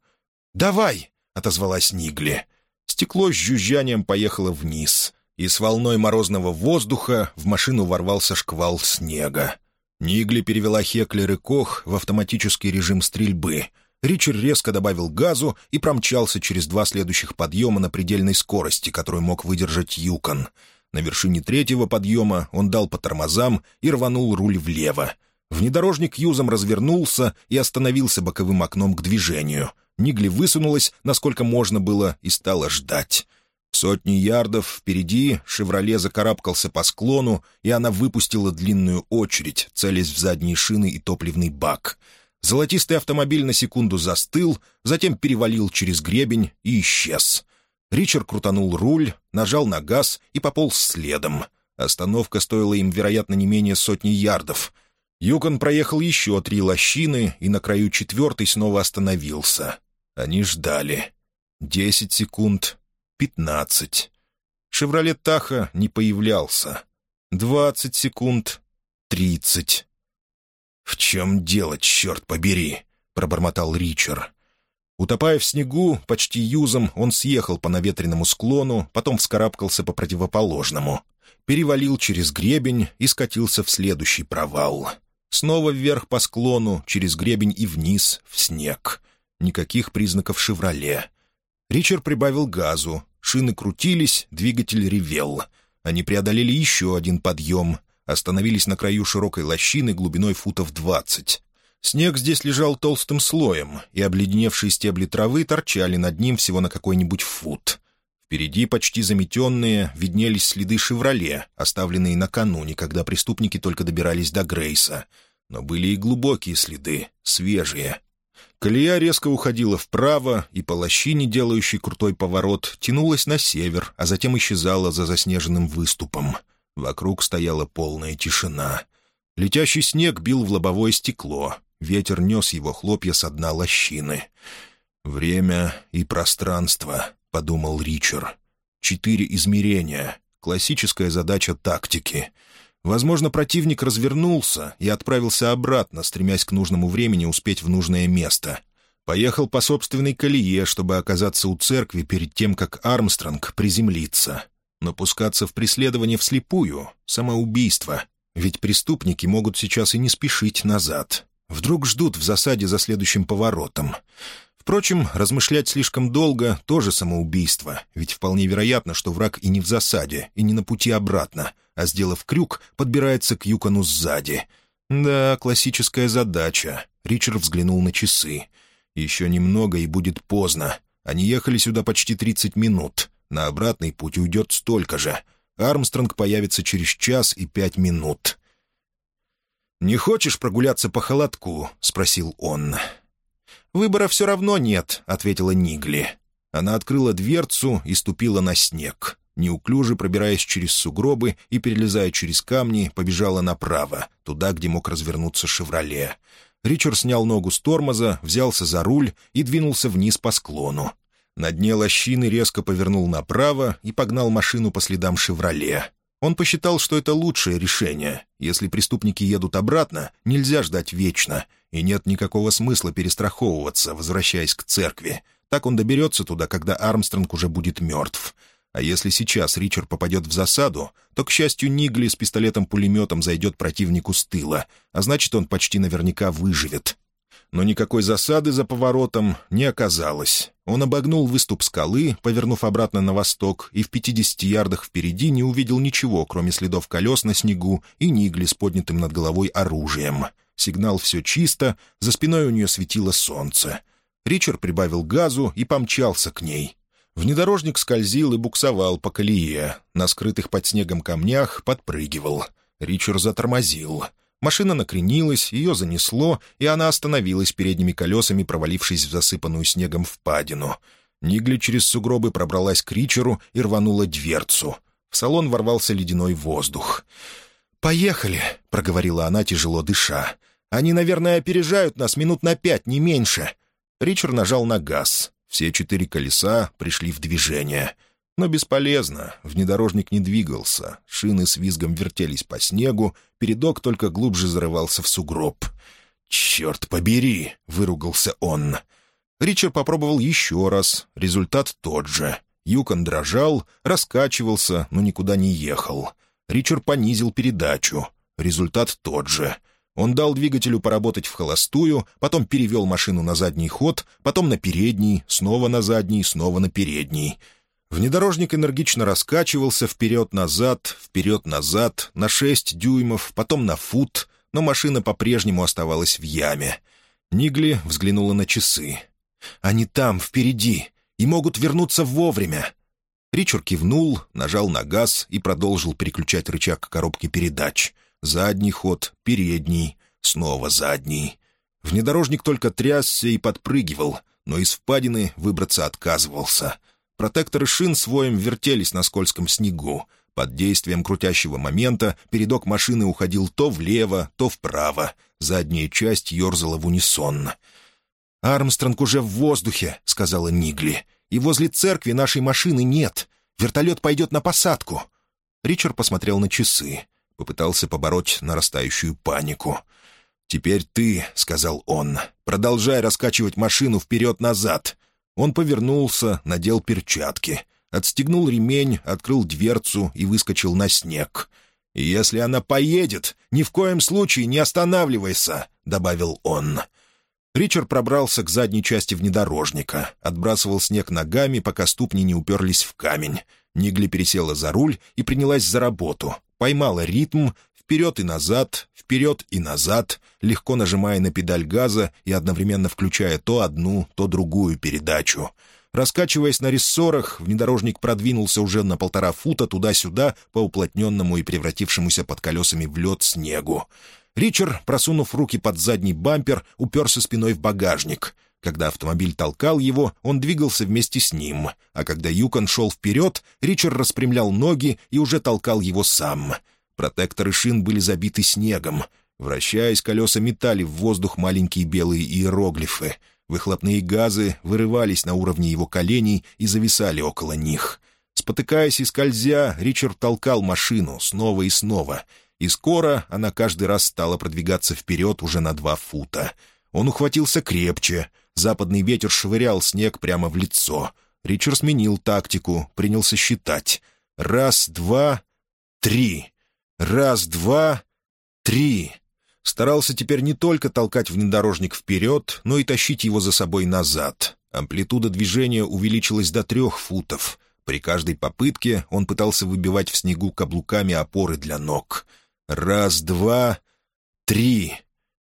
«Давай!» — отозвалась Нигли. Стекло с жужжанием поехало вниз, и с волной морозного воздуха в машину ворвался шквал снега. Нигли перевела Хеклер и Кох в автоматический режим стрельбы. Ричард резко добавил газу и промчался через два следующих подъема на предельной скорости, которую мог выдержать Юкон — на вершине третьего подъема он дал по тормозам и рванул руль влево. Внедорожник юзом развернулся и остановился боковым окном к движению. Нигли высунулась, насколько можно было, и стала ждать. Сотни ярдов впереди «Шевроле» закарабкался по склону, и она выпустила длинную очередь, целясь в задние шины и топливный бак. Золотистый автомобиль на секунду застыл, затем перевалил через гребень и исчез. Ричард крутанул руль, нажал на газ и пополз следом. Остановка стоила им, вероятно, не менее сотни ярдов. Юкон проехал еще три лощины и на краю четвертой снова остановился. Они ждали. Десять секунд, пятнадцать. «Шевролет Таха» не появлялся. Двадцать секунд, тридцать. «В чем дело, черт побери?» — пробормотал Ричард. Утопая в снегу, почти юзом, он съехал по наветренному склону, потом вскарабкался по противоположному. Перевалил через гребень и скатился в следующий провал. Снова вверх по склону, через гребень и вниз, в снег. Никаких признаков «Шевроле». Ричард прибавил газу. Шины крутились, двигатель ревел. Они преодолели еще один подъем. Остановились на краю широкой лощины глубиной футов двадцать. Снег здесь лежал толстым слоем, и обледеневшие стебли травы торчали над ним всего на какой-нибудь фут. Впереди, почти заметенные, виднелись следы «Шевроле», оставленные накануне, когда преступники только добирались до Грейса. Но были и глубокие следы, свежие. Колея резко уходила вправо, и по лощине, делающей крутой поворот, тянулась на север, а затем исчезала за заснеженным выступом. Вокруг стояла полная тишина. Летящий снег бил в лобовое стекло. Ветер нес его хлопья со дна лощины. «Время и пространство», — подумал Ричард. «Четыре измерения. Классическая задача тактики. Возможно, противник развернулся и отправился обратно, стремясь к нужному времени успеть в нужное место. Поехал по собственной колее, чтобы оказаться у церкви перед тем, как Армстронг приземлится. Но пускаться в преследование вслепую — самоубийство. Ведь преступники могут сейчас и не спешить назад. Вдруг ждут в засаде за следующим поворотом. Впрочем, размышлять слишком долго — тоже самоубийство, ведь вполне вероятно, что враг и не в засаде, и не на пути обратно, а, сделав крюк, подбирается к Юкону сзади. Да, классическая задача. Ричард взглянул на часы. Еще немного, и будет поздно. Они ехали сюда почти 30 минут. На обратный путь уйдет столько же. Армстронг появится через час и пять минут. «Не хочешь прогуляться по холодку?» — спросил он. «Выбора все равно нет», — ответила Нигли. Она открыла дверцу и ступила на снег. Неуклюже пробираясь через сугробы и перелезая через камни, побежала направо, туда, где мог развернуться «Шевроле». Ричард снял ногу с тормоза, взялся за руль и двинулся вниз по склону. На дне лощины резко повернул направо и погнал машину по следам «Шевроле». Он посчитал, что это лучшее решение. Если преступники едут обратно, нельзя ждать вечно, и нет никакого смысла перестраховываться, возвращаясь к церкви. Так он доберется туда, когда Армстронг уже будет мертв. А если сейчас Ричард попадет в засаду, то, к счастью, Нигли с пистолетом-пулеметом зайдет противнику с тыла, а значит, он почти наверняка выживет но никакой засады за поворотом не оказалось. Он обогнул выступ скалы, повернув обратно на восток, и в пятидесяти ярдах впереди не увидел ничего, кроме следов колес на снегу и нигли с поднятым над головой оружием. Сигнал «все чисто», за спиной у нее светило солнце. Ричард прибавил газу и помчался к ней. Внедорожник скользил и буксовал по колее. На скрытых под снегом камнях подпрыгивал. Ричард затормозил — Машина накренилась, ее занесло, и она остановилась передними колесами, провалившись в засыпанную снегом впадину. Нигли через сугробы пробралась к Ричеру и рванула дверцу. В салон ворвался ледяной воздух. «Поехали!» — проговорила она, тяжело дыша. «Они, наверное, опережают нас минут на пять, не меньше». Ричард нажал на газ. Все четыре колеса пришли в движение — но бесполезно, внедорожник не двигался, шины с визгом вертелись по снегу, передок только глубже зарывался в сугроб. «Черт побери!» — выругался он. Ричард попробовал еще раз, результат тот же. Юкон дрожал, раскачивался, но никуда не ехал. Ричард понизил передачу. Результат тот же. Он дал двигателю поработать в холостую, потом перевел машину на задний ход, потом на передний, снова на задний, снова на передний — Внедорожник энергично раскачивался вперед-назад, вперед-назад, на шесть дюймов, потом на фут, но машина по-прежнему оставалась в яме. Нигли взглянула на часы. «Они там, впереди, и могут вернуться вовремя». Ричард кивнул, нажал на газ и продолжил переключать рычаг коробки передач. Задний ход, передний, снова задний. Внедорожник только трясся и подпрыгивал, но из впадины выбраться отказывался — Протекторы шин своим вертелись на скользком снегу. Под действием крутящего момента передок машины уходил то влево, то вправо. Задняя часть ерзала в унисон. «Армстронг уже в воздухе», — сказала Нигли. «И возле церкви нашей машины нет. Вертолет пойдет на посадку». Ричард посмотрел на часы. Попытался побороть нарастающую панику. «Теперь ты», — сказал он, — «продолжай раскачивать машину вперед-назад. Он повернулся, надел перчатки, отстегнул ремень, открыл дверцу и выскочил на снег. «И если она поедет, ни в коем случае не останавливайся», — добавил он. Ричард пробрался к задней части внедорожника, отбрасывал снег ногами, пока ступни не уперлись в камень. Нигли пересела за руль и принялась за работу. Поймала ритм, вперед и назад, вперед и назад, легко нажимая на педаль газа и одновременно включая то одну, то другую передачу. Раскачиваясь на рессорах, внедорожник продвинулся уже на полтора фута туда-сюда по уплотненному и превратившемуся под колесами в лед снегу. Ричард, просунув руки под задний бампер, уперся спиной в багажник — когда автомобиль толкал его, он двигался вместе с ним, а когда Юкон шел вперед, Ричард распрямлял ноги и уже толкал его сам. Протекторы шин были забиты снегом. Вращаясь, колеса метали в воздух маленькие белые иероглифы. Выхлопные газы вырывались на уровне его коленей и зависали около них. Спотыкаясь и скользя, Ричард толкал машину снова и снова, и скоро она каждый раз стала продвигаться вперед уже на два фута. Он ухватился крепче — Западный ветер швырял снег прямо в лицо. Ричард сменил тактику, принялся считать. Раз, два, три. Раз, два, три. Старался теперь не только толкать внедорожник вперед, но и тащить его за собой назад. Амплитуда движения увеличилась до трех футов. При каждой попытке он пытался выбивать в снегу каблуками опоры для ног. Раз, два, три.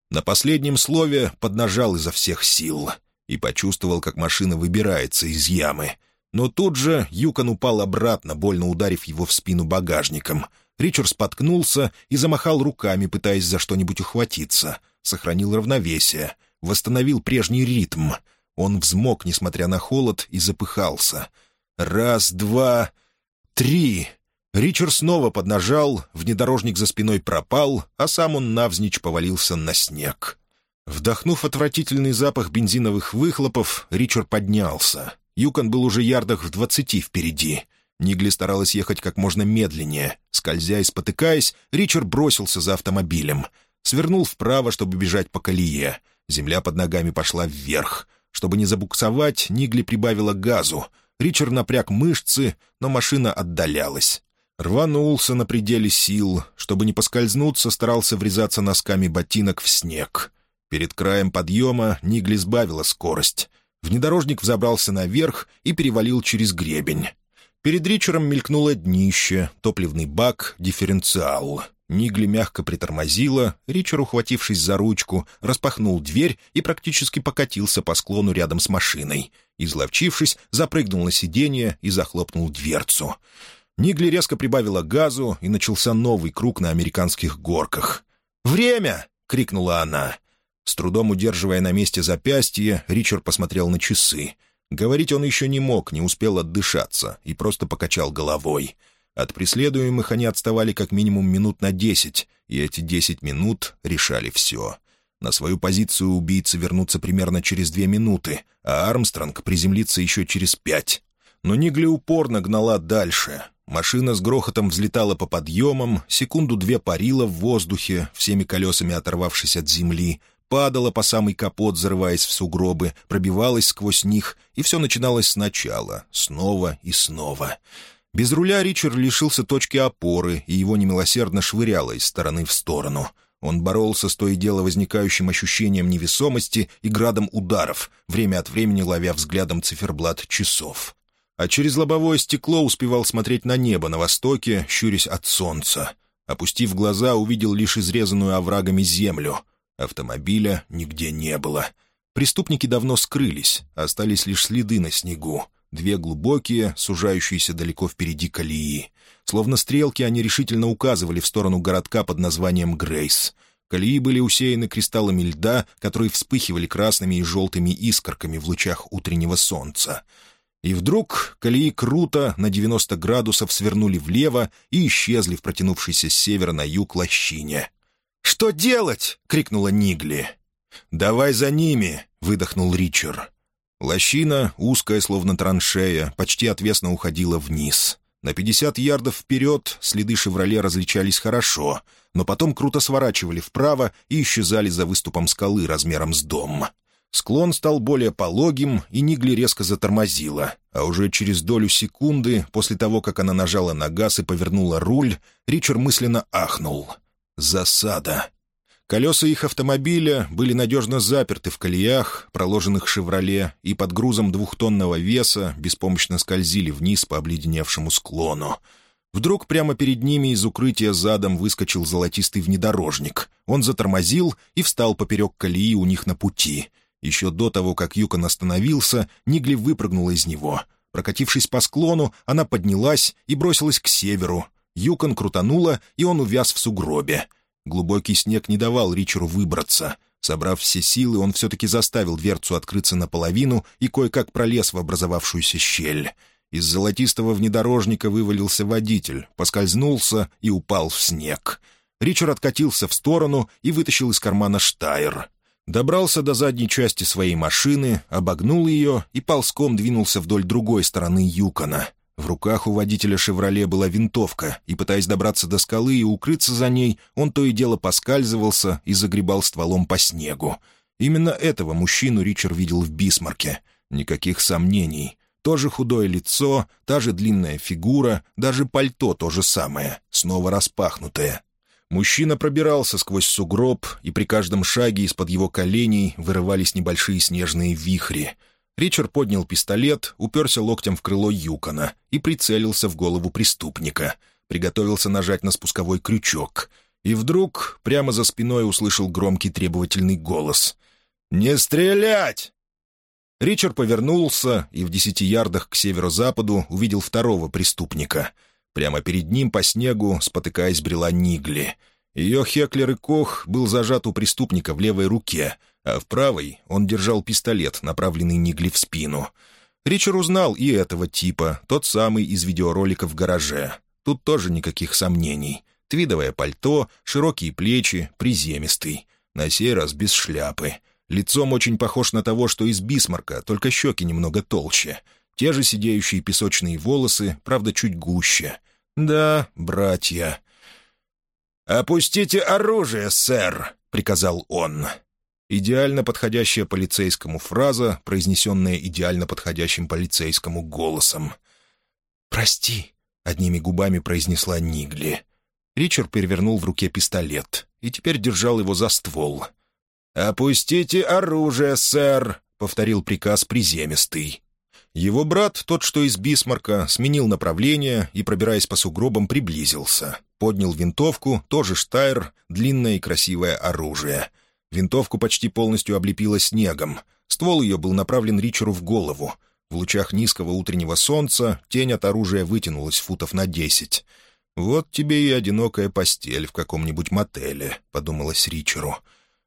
На последнем слове поднажал изо всех сил и почувствовал, как машина выбирается из ямы. Но тут же Юкон упал обратно, больно ударив его в спину багажником. Ричард споткнулся и замахал руками, пытаясь за что-нибудь ухватиться. Сохранил равновесие, восстановил прежний ритм. Он взмок, несмотря на холод, и запыхался. «Раз, два, три!» Ричард снова поднажал, внедорожник за спиной пропал, а сам он навзничь повалился на снег. Вдохнув отвратительный запах бензиновых выхлопов, Ричард поднялся. Юкон был уже ярдах в двадцати впереди. Нигли старалась ехать как можно медленнее. Скользя и спотыкаясь, Ричард бросился за автомобилем. Свернул вправо, чтобы бежать по колее. Земля под ногами пошла вверх. Чтобы не забуксовать, Нигли прибавила газу. Ричард напряг мышцы, но машина отдалялась. Рванулся на пределе сил. Чтобы не поскользнуться, старался врезаться носками ботинок в снег. Перед краем подъема Нигли сбавила скорость. Внедорожник взобрался наверх и перевалил через гребень. Перед Ричером мелькнуло днище, топливный бак, дифференциал. Нигли мягко притормозила, Ричер, ухватившись за ручку, распахнул дверь и практически покатился по склону рядом с машиной. Изловчившись, запрыгнул на сиденье и захлопнул дверцу. Нигли резко прибавила газу, и начался новый круг на американских горках. «Время!» — крикнула она. С трудом удерживая на месте запястье, Ричард посмотрел на часы. Говорить он еще не мог, не успел отдышаться, и просто покачал головой. От преследуемых они отставали как минимум минут на десять, и эти десять минут решали все. На свою позицию убийцы вернутся примерно через две минуты, а Армстронг приземлится еще через пять. Но Нигли упорно гнала дальше. Машина с грохотом взлетала по подъемам, секунду-две парила в воздухе, всеми колесами оторвавшись от земли, падала по самый капот, зарываясь в сугробы, пробивалась сквозь них, и все начиналось сначала, снова и снова. Без руля Ричард лишился точки опоры, и его немилосердно швыряло из стороны в сторону. Он боролся с то и дело возникающим ощущением невесомости и градом ударов, время от времени ловя взглядом циферблат часов а через лобовое стекло успевал смотреть на небо на востоке, щурясь от солнца. Опустив глаза, увидел лишь изрезанную оврагами землю. Автомобиля нигде не было. Преступники давно скрылись, остались лишь следы на снегу. Две глубокие, сужающиеся далеко впереди колеи. Словно стрелки они решительно указывали в сторону городка под названием Грейс. Колеи были усеяны кристаллами льда, которые вспыхивали красными и желтыми искорками в лучах утреннего солнца. И вдруг колеи круто на 90 градусов свернули влево и исчезли в протянувшейся с севера на юг лощине. «Что делать?» — крикнула Нигли. «Давай за ними!» — выдохнул Ричард. Лощина, узкая, словно траншея, почти отвесно уходила вниз. На 50 ярдов вперед следы «Шевроле» различались хорошо, но потом круто сворачивали вправо и исчезали за выступом скалы размером с дом. Склон стал более пологим, и Нигли резко затормозила, а уже через долю секунды, после того, как она нажала на газ и повернула руль, Ричард мысленно ахнул. «Засада!» Колеса их автомобиля были надежно заперты в колеях, проложенных «Шевроле», и под грузом двухтонного веса беспомощно скользили вниз по обледеневшему склону. Вдруг прямо перед ними из укрытия задом выскочил золотистый внедорожник. Он затормозил и встал поперек колеи у них на пути. Еще до того, как Юкон остановился, Нигли выпрыгнула из него. Прокатившись по склону, она поднялась и бросилась к северу. Юкон крутанула, и он увяз в сугробе. Глубокий снег не давал Ричеру выбраться. Собрав все силы, он все-таки заставил дверцу открыться наполовину и кое-как пролез в образовавшуюся щель. Из золотистого внедорожника вывалился водитель, поскользнулся и упал в снег. Ричард откатился в сторону и вытащил из кармана штайр. Добрался до задней части своей машины, обогнул ее и ползком двинулся вдоль другой стороны Юкона. В руках у водителя «Шевроле» была винтовка, и, пытаясь добраться до скалы и укрыться за ней, он то и дело поскальзывался и загребал стволом по снегу. Именно этого мужчину Ричард видел в Бисмарке. Никаких сомнений. То же худое лицо, та же длинная фигура, даже пальто то же самое, снова распахнутое. Мужчина пробирался сквозь сугроб, и при каждом шаге из-под его коленей вырывались небольшие снежные вихри. Ричард поднял пистолет, уперся локтем в крыло Юкона и прицелился в голову преступника. Приготовился нажать на спусковой крючок. И вдруг прямо за спиной услышал громкий требовательный голос. «Не стрелять!» Ричард повернулся и в десяти ярдах к северо-западу увидел второго преступника. Прямо перед ним по снегу, спотыкаясь, брела Нигли. Ее Хеклер и Кох был зажат у преступника в левой руке, а в правой он держал пистолет, направленный Нигли в спину. Ричард узнал и этого типа, тот самый из видеоролика в гараже. Тут тоже никаких сомнений. Твидовое пальто, широкие плечи, приземистый. На сей раз без шляпы — Лицом очень похож на того, что из Бисмарка, только щеки немного толще. Те же сидеющие песочные волосы, правда, чуть гуще. Да, братья. «Опустите оружие, сэр!» — приказал он. Идеально подходящая полицейскому фраза, произнесенная идеально подходящим полицейскому голосом. «Прости», — одними губами произнесла Нигли. Ричард перевернул в руке пистолет и теперь держал его за ствол — «Опустите оружие, сэр», — повторил приказ приземистый. Его брат, тот, что из Бисмарка, сменил направление и, пробираясь по сугробам, приблизился. Поднял винтовку, тоже штайр, длинное и красивое оружие. Винтовку почти полностью облепило снегом. Ствол ее был направлен Ричеру в голову. В лучах низкого утреннего солнца тень от оружия вытянулась футов на десять. «Вот тебе и одинокая постель в каком-нибудь мотеле», — подумалось Ричеру.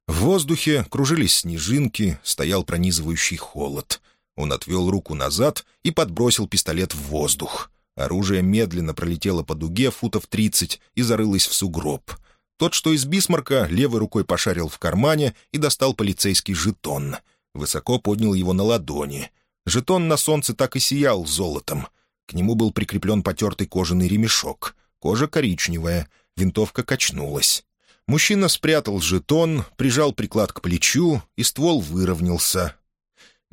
В воздухе кружились снежинки, стоял пронизывающий холод. Он отвел руку назад и подбросил пистолет в воздух. Оружие медленно пролетело по дуге футов тридцать и зарылось в сугроб. Тот, что из Бисмарка, левой рукой пошарил в кармане и достал полицейский жетон. Высоко поднял его на ладони. Жетон на солнце так и сиял золотом. К нему был прикреплен потертый кожаный ремешок. Кожа коричневая, винтовка качнулась. Мужчина спрятал жетон, прижал приклад к плечу, и ствол выровнялся.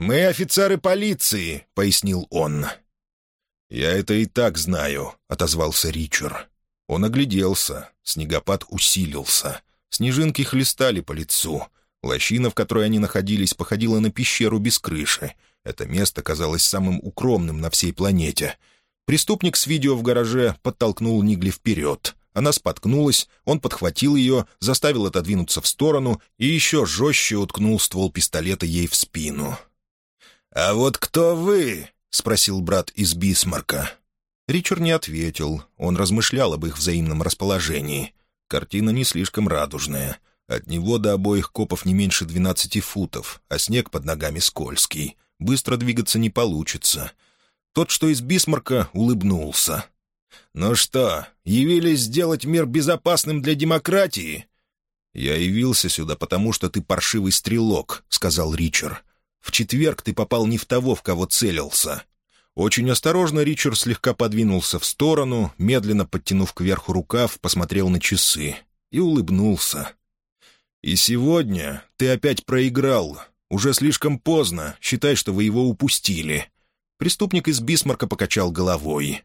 «Мы офицеры полиции», — пояснил он. «Я это и так знаю», — отозвался Ричард. Он огляделся. Снегопад усилился. Снежинки хлестали по лицу. Лощина, в которой они находились, походила на пещеру без крыши. Это место казалось самым укромным на всей планете. Преступник с видео в гараже подтолкнул Нигли вперед. Она споткнулась, он подхватил ее, заставил отодвинуться в сторону и еще жестче уткнул ствол пистолета ей в спину. «А вот кто вы?» — спросил брат из Бисмарка. Ричард не ответил, он размышлял об их взаимном расположении. Картина не слишком радужная. От него до обоих копов не меньше двенадцати футов, а снег под ногами скользкий. Быстро двигаться не получится. Тот, что из Бисмарка, улыбнулся. «Ну что, явились сделать мир безопасным для демократии?» «Я явился сюда, потому что ты паршивый стрелок», — сказал Ричард. «В четверг ты попал не в того, в кого целился». Очень осторожно Ричард слегка подвинулся в сторону, медленно подтянув кверху рукав, посмотрел на часы и улыбнулся. «И сегодня ты опять проиграл. Уже слишком поздно. Считай, что вы его упустили». Преступник из Бисмарка покачал головой.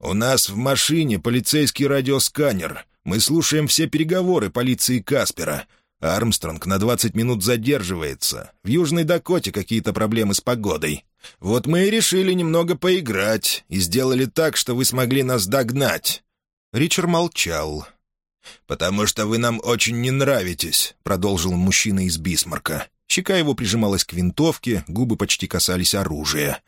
«У нас в машине полицейский радиосканер. Мы слушаем все переговоры полиции Каспера. Армстронг на 20 минут задерживается. В Южной Дакоте какие-то проблемы с погодой. Вот мы и решили немного поиграть, и сделали так, что вы смогли нас догнать. Ричард молчал. «Потому что вы нам очень не нравитесь», — продолжил мужчина из Бисмарка. Щека его прижималась к винтовке, губы почти касались оружия.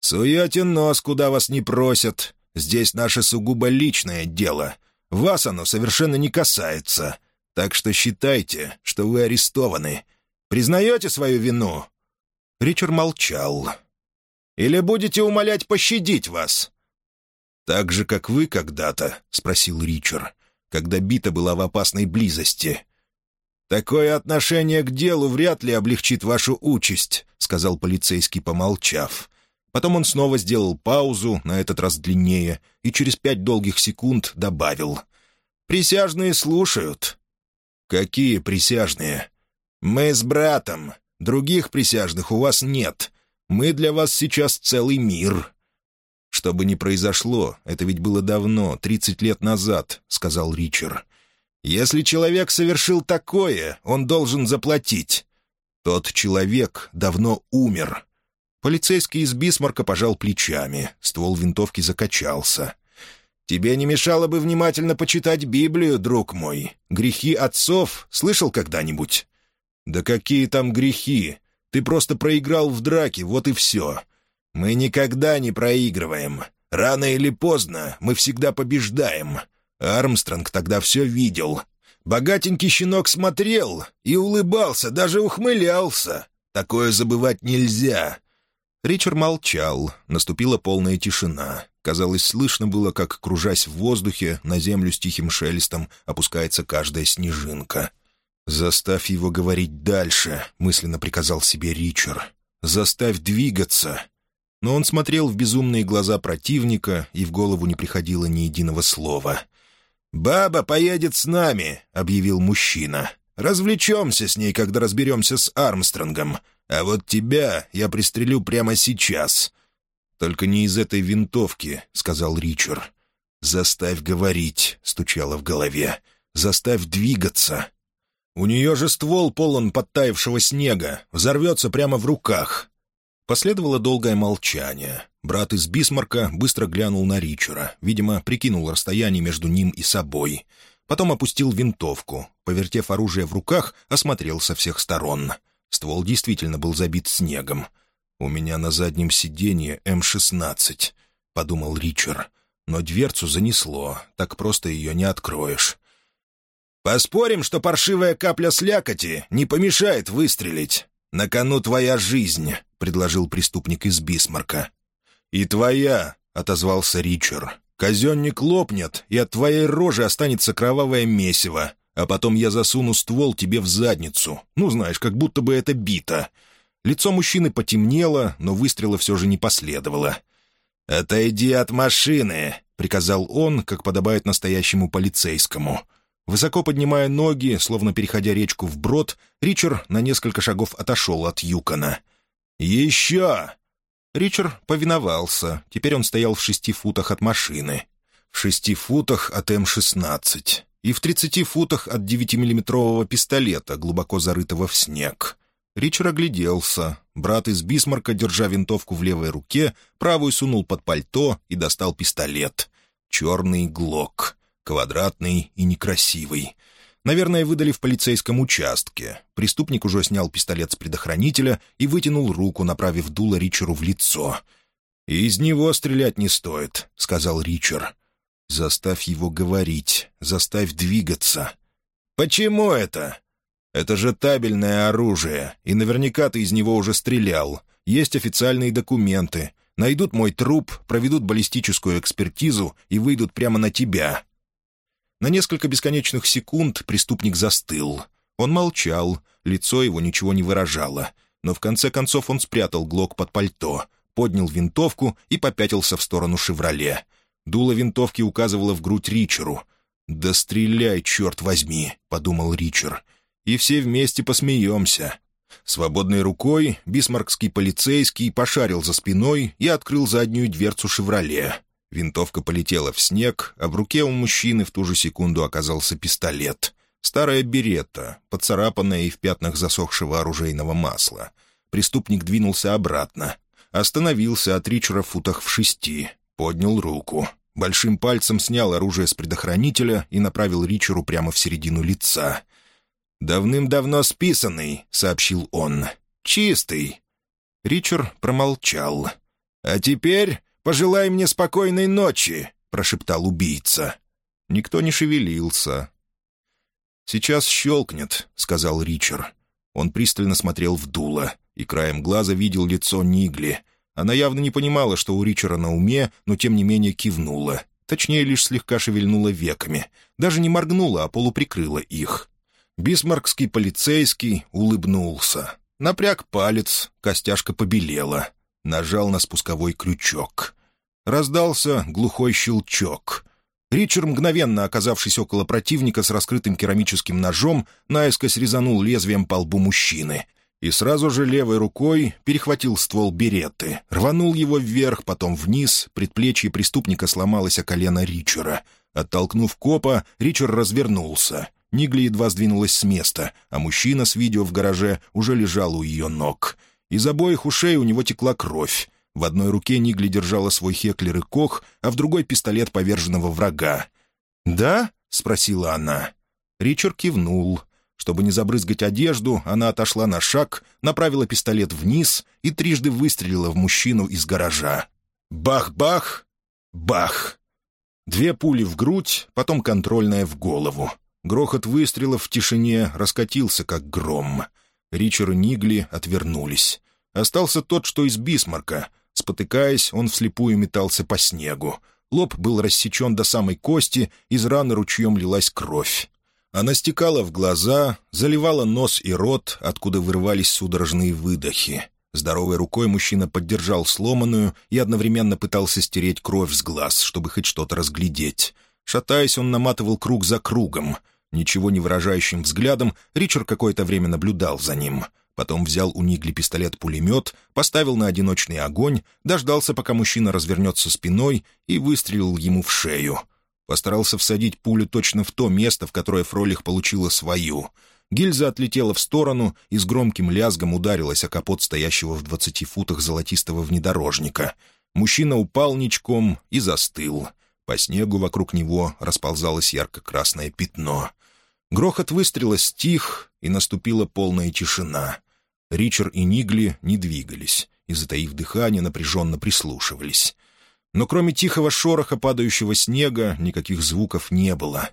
«Суете нос, куда вас не просят. Здесь наше сугубо личное дело. Вас оно совершенно не касается. Так что считайте, что вы арестованы. Признаете свою вину?» Ричард молчал. «Или будете умолять пощадить вас?» «Так же, как вы когда-то?» — спросил Ричард, когда бита была в опасной близости. «Такое отношение к делу вряд ли облегчит вашу участь», — сказал полицейский, помолчав. Потом он снова сделал паузу, на этот раз длиннее, и через пять долгих секунд добавил. «Присяжные слушают». «Какие присяжные?» «Мы с братом. Других присяжных у вас нет. Мы для вас сейчас целый мир». «Что бы ни произошло, это ведь было давно, тридцать лет назад», — сказал Ричард. «Если человек совершил такое, он должен заплатить». «Тот человек давно умер», Полицейский из Бисмарка пожал плечами. Ствол винтовки закачался. «Тебе не мешало бы внимательно почитать Библию, друг мой. Грехи отцов слышал когда-нибудь?» «Да какие там грехи? Ты просто проиграл в драке, вот и все. Мы никогда не проигрываем. Рано или поздно мы всегда побеждаем. Армстронг тогда все видел. Богатенький щенок смотрел и улыбался, даже ухмылялся. Такое забывать нельзя. Ричард молчал. Наступила полная тишина. Казалось, слышно было, как, кружась в воздухе, на землю с тихим шелестом опускается каждая снежинка. «Заставь его говорить дальше», — мысленно приказал себе Ричард. «Заставь двигаться». Но он смотрел в безумные глаза противника, и в голову не приходило ни единого слова. «Баба поедет с нами», — объявил мужчина. «Развлечемся с ней, когда разберемся с Армстронгом. А вот тебя я пристрелю прямо сейчас». «Только не из этой винтовки», — сказал Ричард. «Заставь говорить», — стучало в голове. «Заставь двигаться». «У нее же ствол полон подтаявшего снега. Взорвется прямо в руках». Последовало долгое молчание. Брат из Бисмарка быстро глянул на Ричера, видимо, прикинул расстояние между ним и собой. Потом опустил винтовку. Повертев оружие в руках, осмотрел со всех сторон — Ствол действительно был забит снегом. «У меня на заднем сиденье М-16», — подумал Ричард. «Но дверцу занесло, так просто ее не откроешь». «Поспорим, что паршивая капля слякоти не помешает выстрелить. На кону твоя жизнь», — предложил преступник из Бисмарка. «И твоя», — отозвался Ричард. «Казенник лопнет, и от твоей рожи останется кровавое месиво а потом я засуну ствол тебе в задницу. Ну, знаешь, как будто бы это бита». Лицо мужчины потемнело, но выстрела все же не последовало. «Отойди от машины», — приказал он, как подобает настоящему полицейскому. Высоко поднимая ноги, словно переходя речку вброд, Ричард на несколько шагов отошел от Юкона. «Еще!» Ричард повиновался. Теперь он стоял в шести футах от машины. В шести футах от М-16 и в 30 футах от 9-миллиметрового пистолета, глубоко зарытого в снег. Ричард огляделся. Брат из Бисмарка, держа винтовку в левой руке, правую сунул под пальто и достал пистолет. Черный глок. Квадратный и некрасивый. Наверное, выдали в полицейском участке. Преступник уже снял пистолет с предохранителя и вытянул руку, направив дуло Ричеру в лицо. «Из него стрелять не стоит», — сказал Ричард. Заставь его говорить, заставь двигаться. Почему это? Это же табельное оружие, и наверняка ты из него уже стрелял. Есть официальные документы. Найдут мой труп, проведут баллистическую экспертизу и выйдут прямо на тебя». На несколько бесконечных секунд преступник застыл. Он молчал, лицо его ничего не выражало. Но в конце концов он спрятал глок под пальто, поднял винтовку и попятился в сторону «Шевроле». Дуло винтовки указывало в грудь Ричеру. «Да стреляй, черт возьми!» — подумал Ричер. «И все вместе посмеемся». Свободной рукой бисмаркский полицейский пошарил за спиной и открыл заднюю дверцу «Шевроле». Винтовка полетела в снег, а в руке у мужчины в ту же секунду оказался пистолет. Старая беретта, поцарапанная и в пятнах засохшего оружейного масла. Преступник двинулся обратно. Остановился от Ричера в футах в шести поднял руку. Большим пальцем снял оружие с предохранителя и направил Ричеру прямо в середину лица. «Давным-давно списанный», — сообщил он. «Чистый». Ричард промолчал. «А теперь пожелай мне спокойной ночи», — прошептал убийца. Никто не шевелился. «Сейчас щелкнет», — сказал Ричард. Он пристально смотрел в дуло и краем глаза видел лицо Нигли. Она явно не понимала, что у Ричера на уме, но тем не менее кивнула. Точнее, лишь слегка шевельнула веками. Даже не моргнула, а полуприкрыла их. Бисмаркский полицейский улыбнулся. Напряг палец, костяшка побелела. Нажал на спусковой крючок. Раздался глухой щелчок. Ричард, мгновенно оказавшись около противника с раскрытым керамическим ножом, наискось резанул лезвием по лбу мужчины — и сразу же левой рукой перехватил ствол береты, рванул его вверх, потом вниз, предплечье преступника сломалось о колено Ричера. Оттолкнув копа, Ричард развернулся. Нигли едва сдвинулась с места, а мужчина с видео в гараже уже лежал у ее ног. Из обоих ушей у него текла кровь. В одной руке Нигли держала свой хеклер и кох, а в другой — пистолет поверженного врага. «Да?» — спросила она. Ричард кивнул. Чтобы не забрызгать одежду, она отошла на шаг, направила пистолет вниз и трижды выстрелила в мужчину из гаража. Бах-бах! Бах! Две пули в грудь, потом контрольная в голову. Грохот выстрелов в тишине раскатился, как гром. Ричард и Нигли отвернулись. Остался тот, что из Бисмарка. Спотыкаясь, он вслепую метался по снегу. Лоб был рассечен до самой кости, из раны ручьем лилась кровь. Она стекала в глаза, заливала нос и рот, откуда вырывались судорожные выдохи. Здоровой рукой мужчина поддержал сломанную и одновременно пытался стереть кровь с глаз, чтобы хоть что-то разглядеть. Шатаясь, он наматывал круг за кругом. Ничего не выражающим взглядом Ричард какое-то время наблюдал за ним. Потом взял у Нигли пистолет-пулемет, поставил на одиночный огонь, дождался, пока мужчина развернется спиной, и выстрелил ему в шею — Постарался всадить пулю точно в то место, в которое Фролих получила свою. Гильза отлетела в сторону и с громким лязгом ударилась о капот стоящего в двадцати футах золотистого внедорожника. Мужчина упал ничком и застыл. По снегу вокруг него расползалось ярко-красное пятно. Грохот выстрела стих, и наступила полная тишина. Ричард и Нигли не двигались и, затаив дыхание, напряженно прислушивались но кроме тихого шороха падающего снега никаких звуков не было.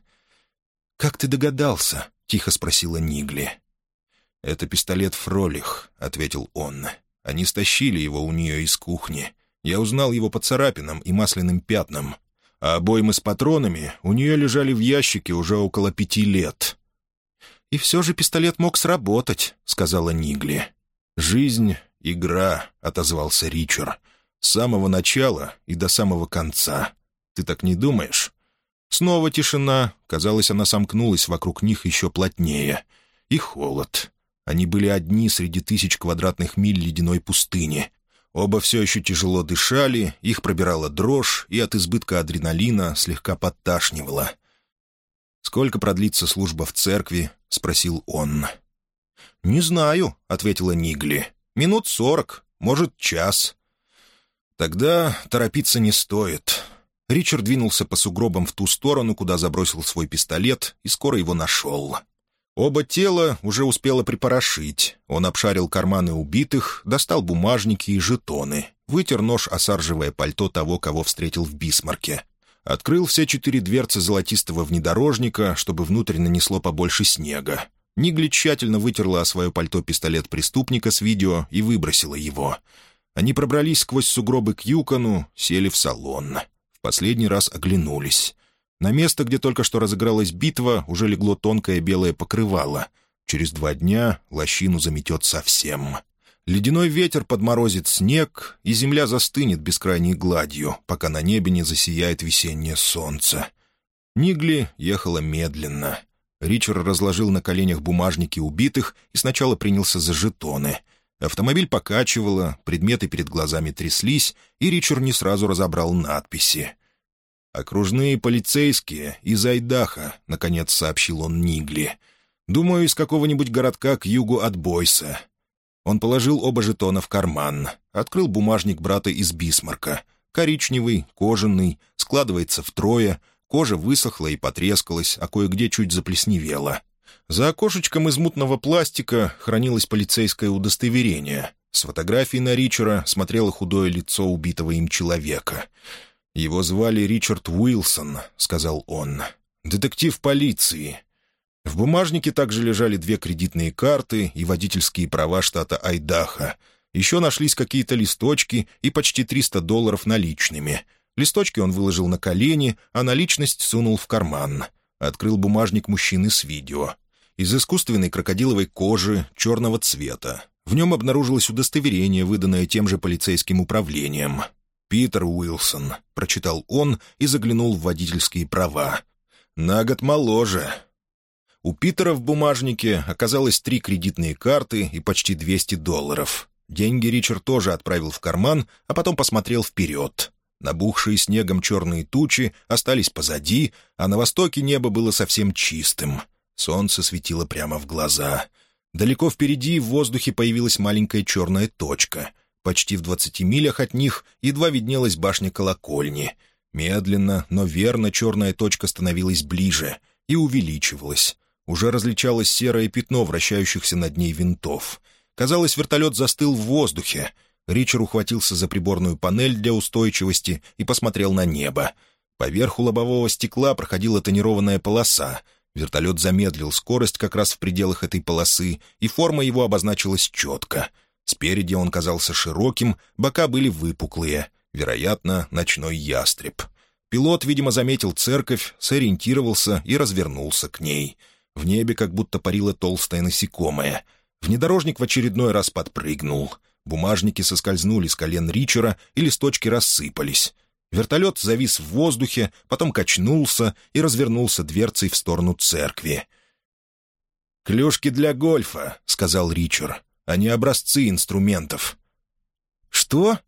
«Как ты догадался?» — тихо спросила Нигли. «Это пистолет Фролих», — ответил он. «Они стащили его у нее из кухни. Я узнал его по царапинам и масляным пятнам. А обоймы с патронами у нее лежали в ящике уже около пяти лет». «И все же пистолет мог сработать», — сказала Нигли. «Жизнь — игра», — отозвался Ричард. С самого начала и до самого конца. Ты так не думаешь?» Снова тишина. Казалось, она сомкнулась вокруг них еще плотнее. И холод. Они были одни среди тысяч квадратных миль ледяной пустыни. Оба все еще тяжело дышали, их пробирала дрожь, и от избытка адреналина слегка подташнивало. «Сколько продлится служба в церкви?» — спросил он. «Не знаю», — ответила Нигли. «Минут сорок, может, час. «Тогда торопиться не стоит». Ричард двинулся по сугробам в ту сторону, куда забросил свой пистолет, и скоро его нашел. Оба тела уже успело припорошить. Он обшарил карманы убитых, достал бумажники и жетоны, вытер нож о саржевое пальто того, кого встретил в Бисмарке. Открыл все четыре дверцы золотистого внедорожника, чтобы внутрь нанесло побольше снега. Нигли тщательно вытерла о свое пальто пистолет преступника с видео и выбросила его — они пробрались сквозь сугробы к Юкону, сели в салон. В последний раз оглянулись. На место, где только что разыгралась битва, уже легло тонкое белое покрывало. Через два дня лощину заметет совсем. Ледяной ветер подморозит снег, и земля застынет бескрайней гладью, пока на небе не засияет весеннее солнце. Нигли ехала медленно. Ричард разложил на коленях бумажники убитых и сначала принялся за жетоны — Автомобиль покачивало, предметы перед глазами тряслись, и Ричард не сразу разобрал надписи. «Окружные полицейские из Айдаха», — наконец сообщил он Нигли. «Думаю, из какого-нибудь городка к югу от Бойса». Он положил оба жетона в карман, открыл бумажник брата из Бисмарка. Коричневый, кожаный, складывается втрое, кожа высохла и потрескалась, а кое-где чуть заплесневела. За окошечком из мутного пластика хранилось полицейское удостоверение. С фотографией на Ричера смотрело худое лицо убитого им человека. «Его звали Ричард Уилсон», — сказал он. «Детектив полиции». В бумажнике также лежали две кредитные карты и водительские права штата Айдахо. Еще нашлись какие-то листочки и почти 300 долларов наличными. Листочки он выложил на колени, а наличность сунул в карман. Открыл бумажник мужчины с видео. Из искусственной крокодиловой кожи черного цвета. В нем обнаружилось удостоверение, выданное тем же полицейским управлением. «Питер Уилсон», — прочитал он и заглянул в водительские права. «На год моложе». У Питера в бумажнике оказалось три кредитные карты и почти 200 долларов. Деньги Ричард тоже отправил в карман, а потом посмотрел вперед. Набухшие снегом черные тучи остались позади, а на востоке небо было совсем чистым. Солнце светило прямо в глаза. Далеко впереди в воздухе появилась маленькая черная точка. Почти в двадцати милях от них едва виднелась башня колокольни. Медленно, но верно черная точка становилась ближе и увеличивалась. Уже различалось серое пятно вращающихся над ней винтов. Казалось, вертолет застыл в воздухе. Ричард ухватился за приборную панель для устойчивости и посмотрел на небо. Поверху лобового стекла проходила тонированная полоса. Вертолет замедлил скорость как раз в пределах этой полосы, и форма его обозначилась четко. Спереди он казался широким, бока были выпуклые. Вероятно, ночной ястреб. Пилот, видимо, заметил церковь, сориентировался и развернулся к ней — в небе как будто парило толстое насекомое. Внедорожник в очередной раз подпрыгнул. Бумажники соскользнули с колен Ричера, и листочки рассыпались. Вертолет завис в воздухе, потом качнулся и развернулся дверцей в сторону церкви. «Клюшки для гольфа», — сказал Ричард, — «а не образцы инструментов». «Что?»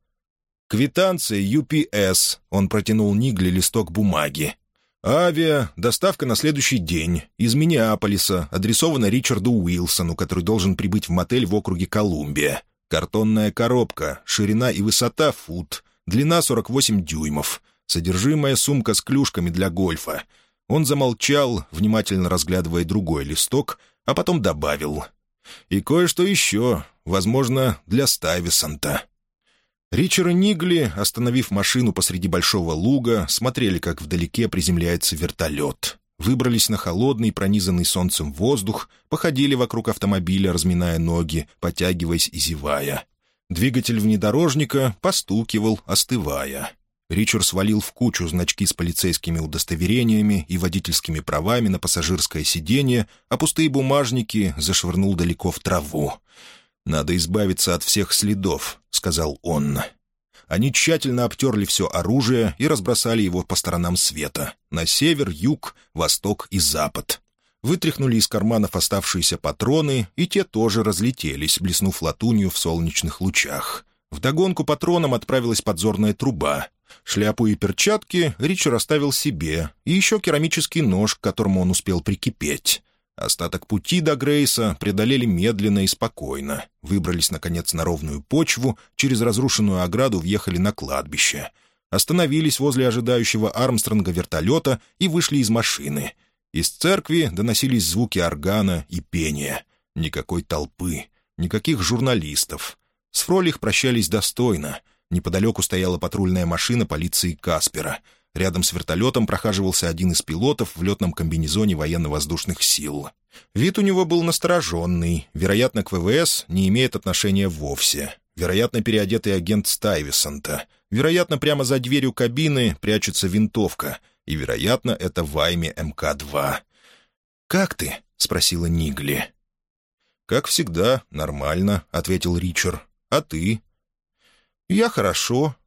«Квитанция UPS», — он протянул Нигли листок бумаги. Авиа, доставка на следующий день, из Миннеаполиса, адресована Ричарду Уилсону, который должен прибыть в мотель в округе Колумбия. Картонная коробка, ширина и высота фут, длина 48 дюймов, содержимое сумка с клюшками для гольфа. Он замолчал, внимательно разглядывая другой листок, а потом добавил. «И кое-что еще, возможно, для Стайвисонта». Ричард и Нигли, остановив машину посреди большого луга, смотрели, как вдалеке приземляется вертолет. Выбрались на холодный, пронизанный солнцем воздух, походили вокруг автомобиля, разминая ноги, потягиваясь и зевая. Двигатель внедорожника постукивал, остывая. Ричард свалил в кучу значки с полицейскими удостоверениями и водительскими правами на пассажирское сиденье, а пустые бумажники зашвырнул далеко в траву. «Надо избавиться от всех следов», — сказал он. Они тщательно обтерли все оружие и разбросали его по сторонам света — на север, юг, восток и запад. Вытряхнули из карманов оставшиеся патроны, и те тоже разлетелись, блеснув латунью в солнечных лучах. Вдогонку патронам отправилась подзорная труба. Шляпу и перчатки Ричард оставил себе, и еще керамический нож, к которому он успел прикипеть. Остаток пути до Грейса преодолели медленно и спокойно. Выбрались, наконец, на ровную почву, через разрушенную ограду въехали на кладбище. Остановились возле ожидающего Армстронга вертолета и вышли из машины. Из церкви доносились звуки органа и пения. Никакой толпы, никаких журналистов. С Фролих прощались достойно. Неподалеку стояла патрульная машина полиции Каспера — Рядом с вертолетом прохаживался один из пилотов в летном комбинезоне военно-воздушных сил. Вид у него был настороженный, вероятно, к ВВС не имеет отношения вовсе. Вероятно, переодетый агент Стайвисонта. Вероятно, прямо за дверью кабины прячется винтовка. И, вероятно, это Вайми МК-2. «Как ты?» — спросила Нигли. «Как всегда, нормально», — ответил Ричард. «А ты?» «Я хорошо.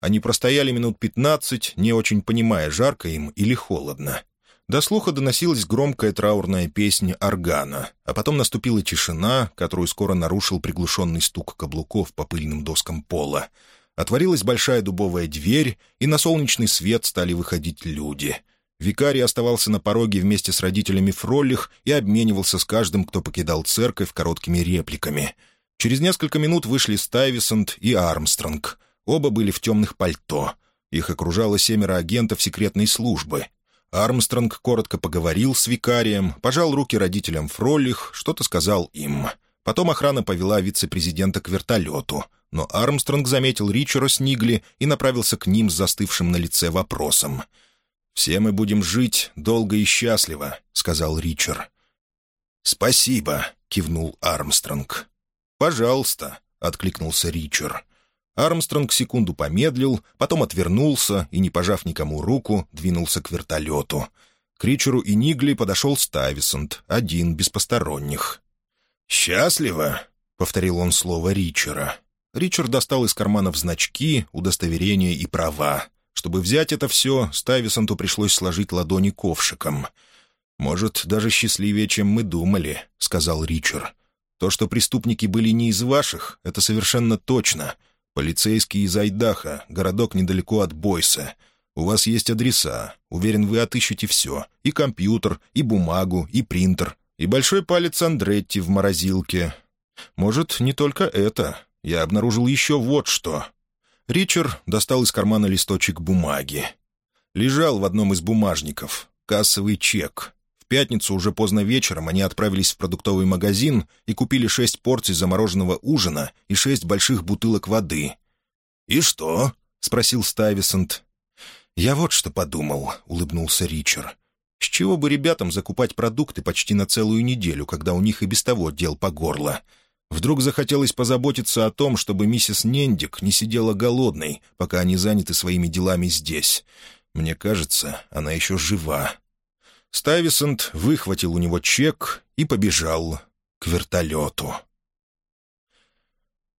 Они простояли минут пятнадцать, не очень понимая, жарко им или холодно. До слуха доносилась громкая траурная песня органа, а потом наступила тишина, которую скоро нарушил приглушенный стук каблуков по пыльным доскам пола. Отворилась большая дубовая дверь, и на солнечный свет стали выходить люди. Викарий оставался на пороге вместе с родителями Фроллих и обменивался с каждым, кто покидал церковь, короткими репликами. Через несколько минут вышли Стайвисонт и Армстронг — Оба были в темных пальто. Их окружало семеро агентов секретной службы. Армстронг коротко поговорил с викарием, пожал руки родителям Фролих, что-то сказал им. Потом охрана повела вице-президента к вертолету, но Армстронг заметил Ричера с Нигли и направился к ним с застывшим на лице вопросом. «Все мы будем жить долго и счастливо», — сказал Ричард. «Спасибо», — кивнул Армстронг. «Пожалуйста», — откликнулся Ричард. Армстронг секунду помедлил, потом отвернулся и, не пожав никому руку, двинулся к вертолету. К Ричеру и Нигли подошел Стайвисонт, один, без посторонних. «Счастливо?» — повторил он слово Ричера. Ричард достал из карманов значки, удостоверения и права. Чтобы взять это все, Стайвисонту пришлось сложить ладони ковшиком. «Может, даже счастливее, чем мы думали», — сказал Ричард. «То, что преступники были не из ваших, это совершенно точно. Полицейские из Айдаха, городок недалеко от Бойса. У вас есть адреса. Уверен, вы отыщете все. И компьютер, и бумагу, и принтер, и большой палец Андретти в морозилке. Может, не только это. Я обнаружил еще вот что». Ричард достал из кармана листочек бумаги. Лежал в одном из бумажников. Кассовый чек пятницу уже поздно вечером они отправились в продуктовый магазин и купили шесть порций замороженного ужина и шесть больших бутылок воды. «И что?» — спросил Стайвисонт. «Я вот что подумал», — улыбнулся Ричард. «С чего бы ребятам закупать продукты почти на целую неделю, когда у них и без того дел по горло?» Вдруг захотелось позаботиться о том, чтобы миссис Нендик не сидела голодной, пока они заняты своими делами здесь. Мне кажется, она еще жива. Стайвисонт выхватил у него чек и побежал к вертолету.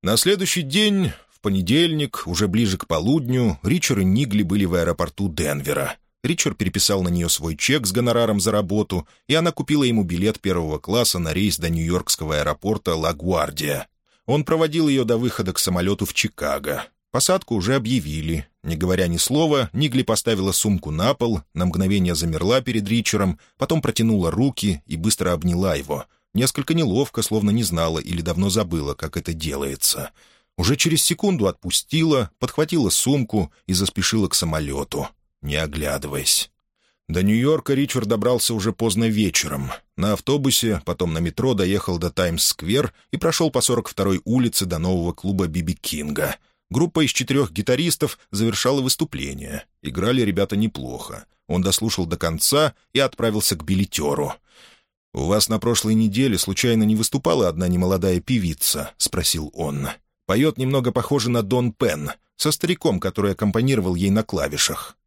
На следующий день, в понедельник, уже ближе к полудню, Ричард и Нигли были в аэропорту Денвера. Ричард переписал на нее свой чек с гонораром за работу, и она купила ему билет первого класса на рейс до Нью-Йоркского аэропорта Ла-Гвардия. Он проводил ее до выхода к самолету в Чикаго. Посадку уже объявили. Не говоря ни слова, Нигли поставила сумку на пол, на мгновение замерла перед Ричером, потом протянула руки и быстро обняла его. Несколько неловко, словно не знала или давно забыла, как это делается. Уже через секунду отпустила, подхватила сумку и заспешила к самолету, не оглядываясь. До Нью-Йорка Ричард добрался уже поздно вечером. На автобусе, потом на метро доехал до Таймс-сквер и прошел по 42-й улице до нового клуба Биби Кинга — Группа из четырех гитаристов завершала выступление. Играли ребята неплохо. Он дослушал до конца и отправился к билетеру. «У вас на прошлой неделе случайно не выступала одна немолодая певица?» — спросил он. «Поет немного похоже на Дон Пен, со стариком, который аккомпанировал ей на клавишах».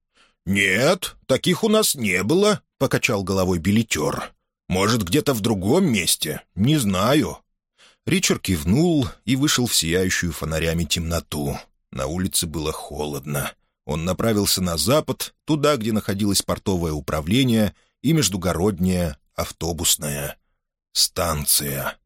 «Нет, таких у нас не было», — покачал головой билетер. «Может, где-то в другом месте? Не знаю». Ричард кивнул и вышел в сияющую фонарями темноту. На улице было холодно. Он направился на запад, туда, где находилось портовое управление и междугородняя автобусная станция.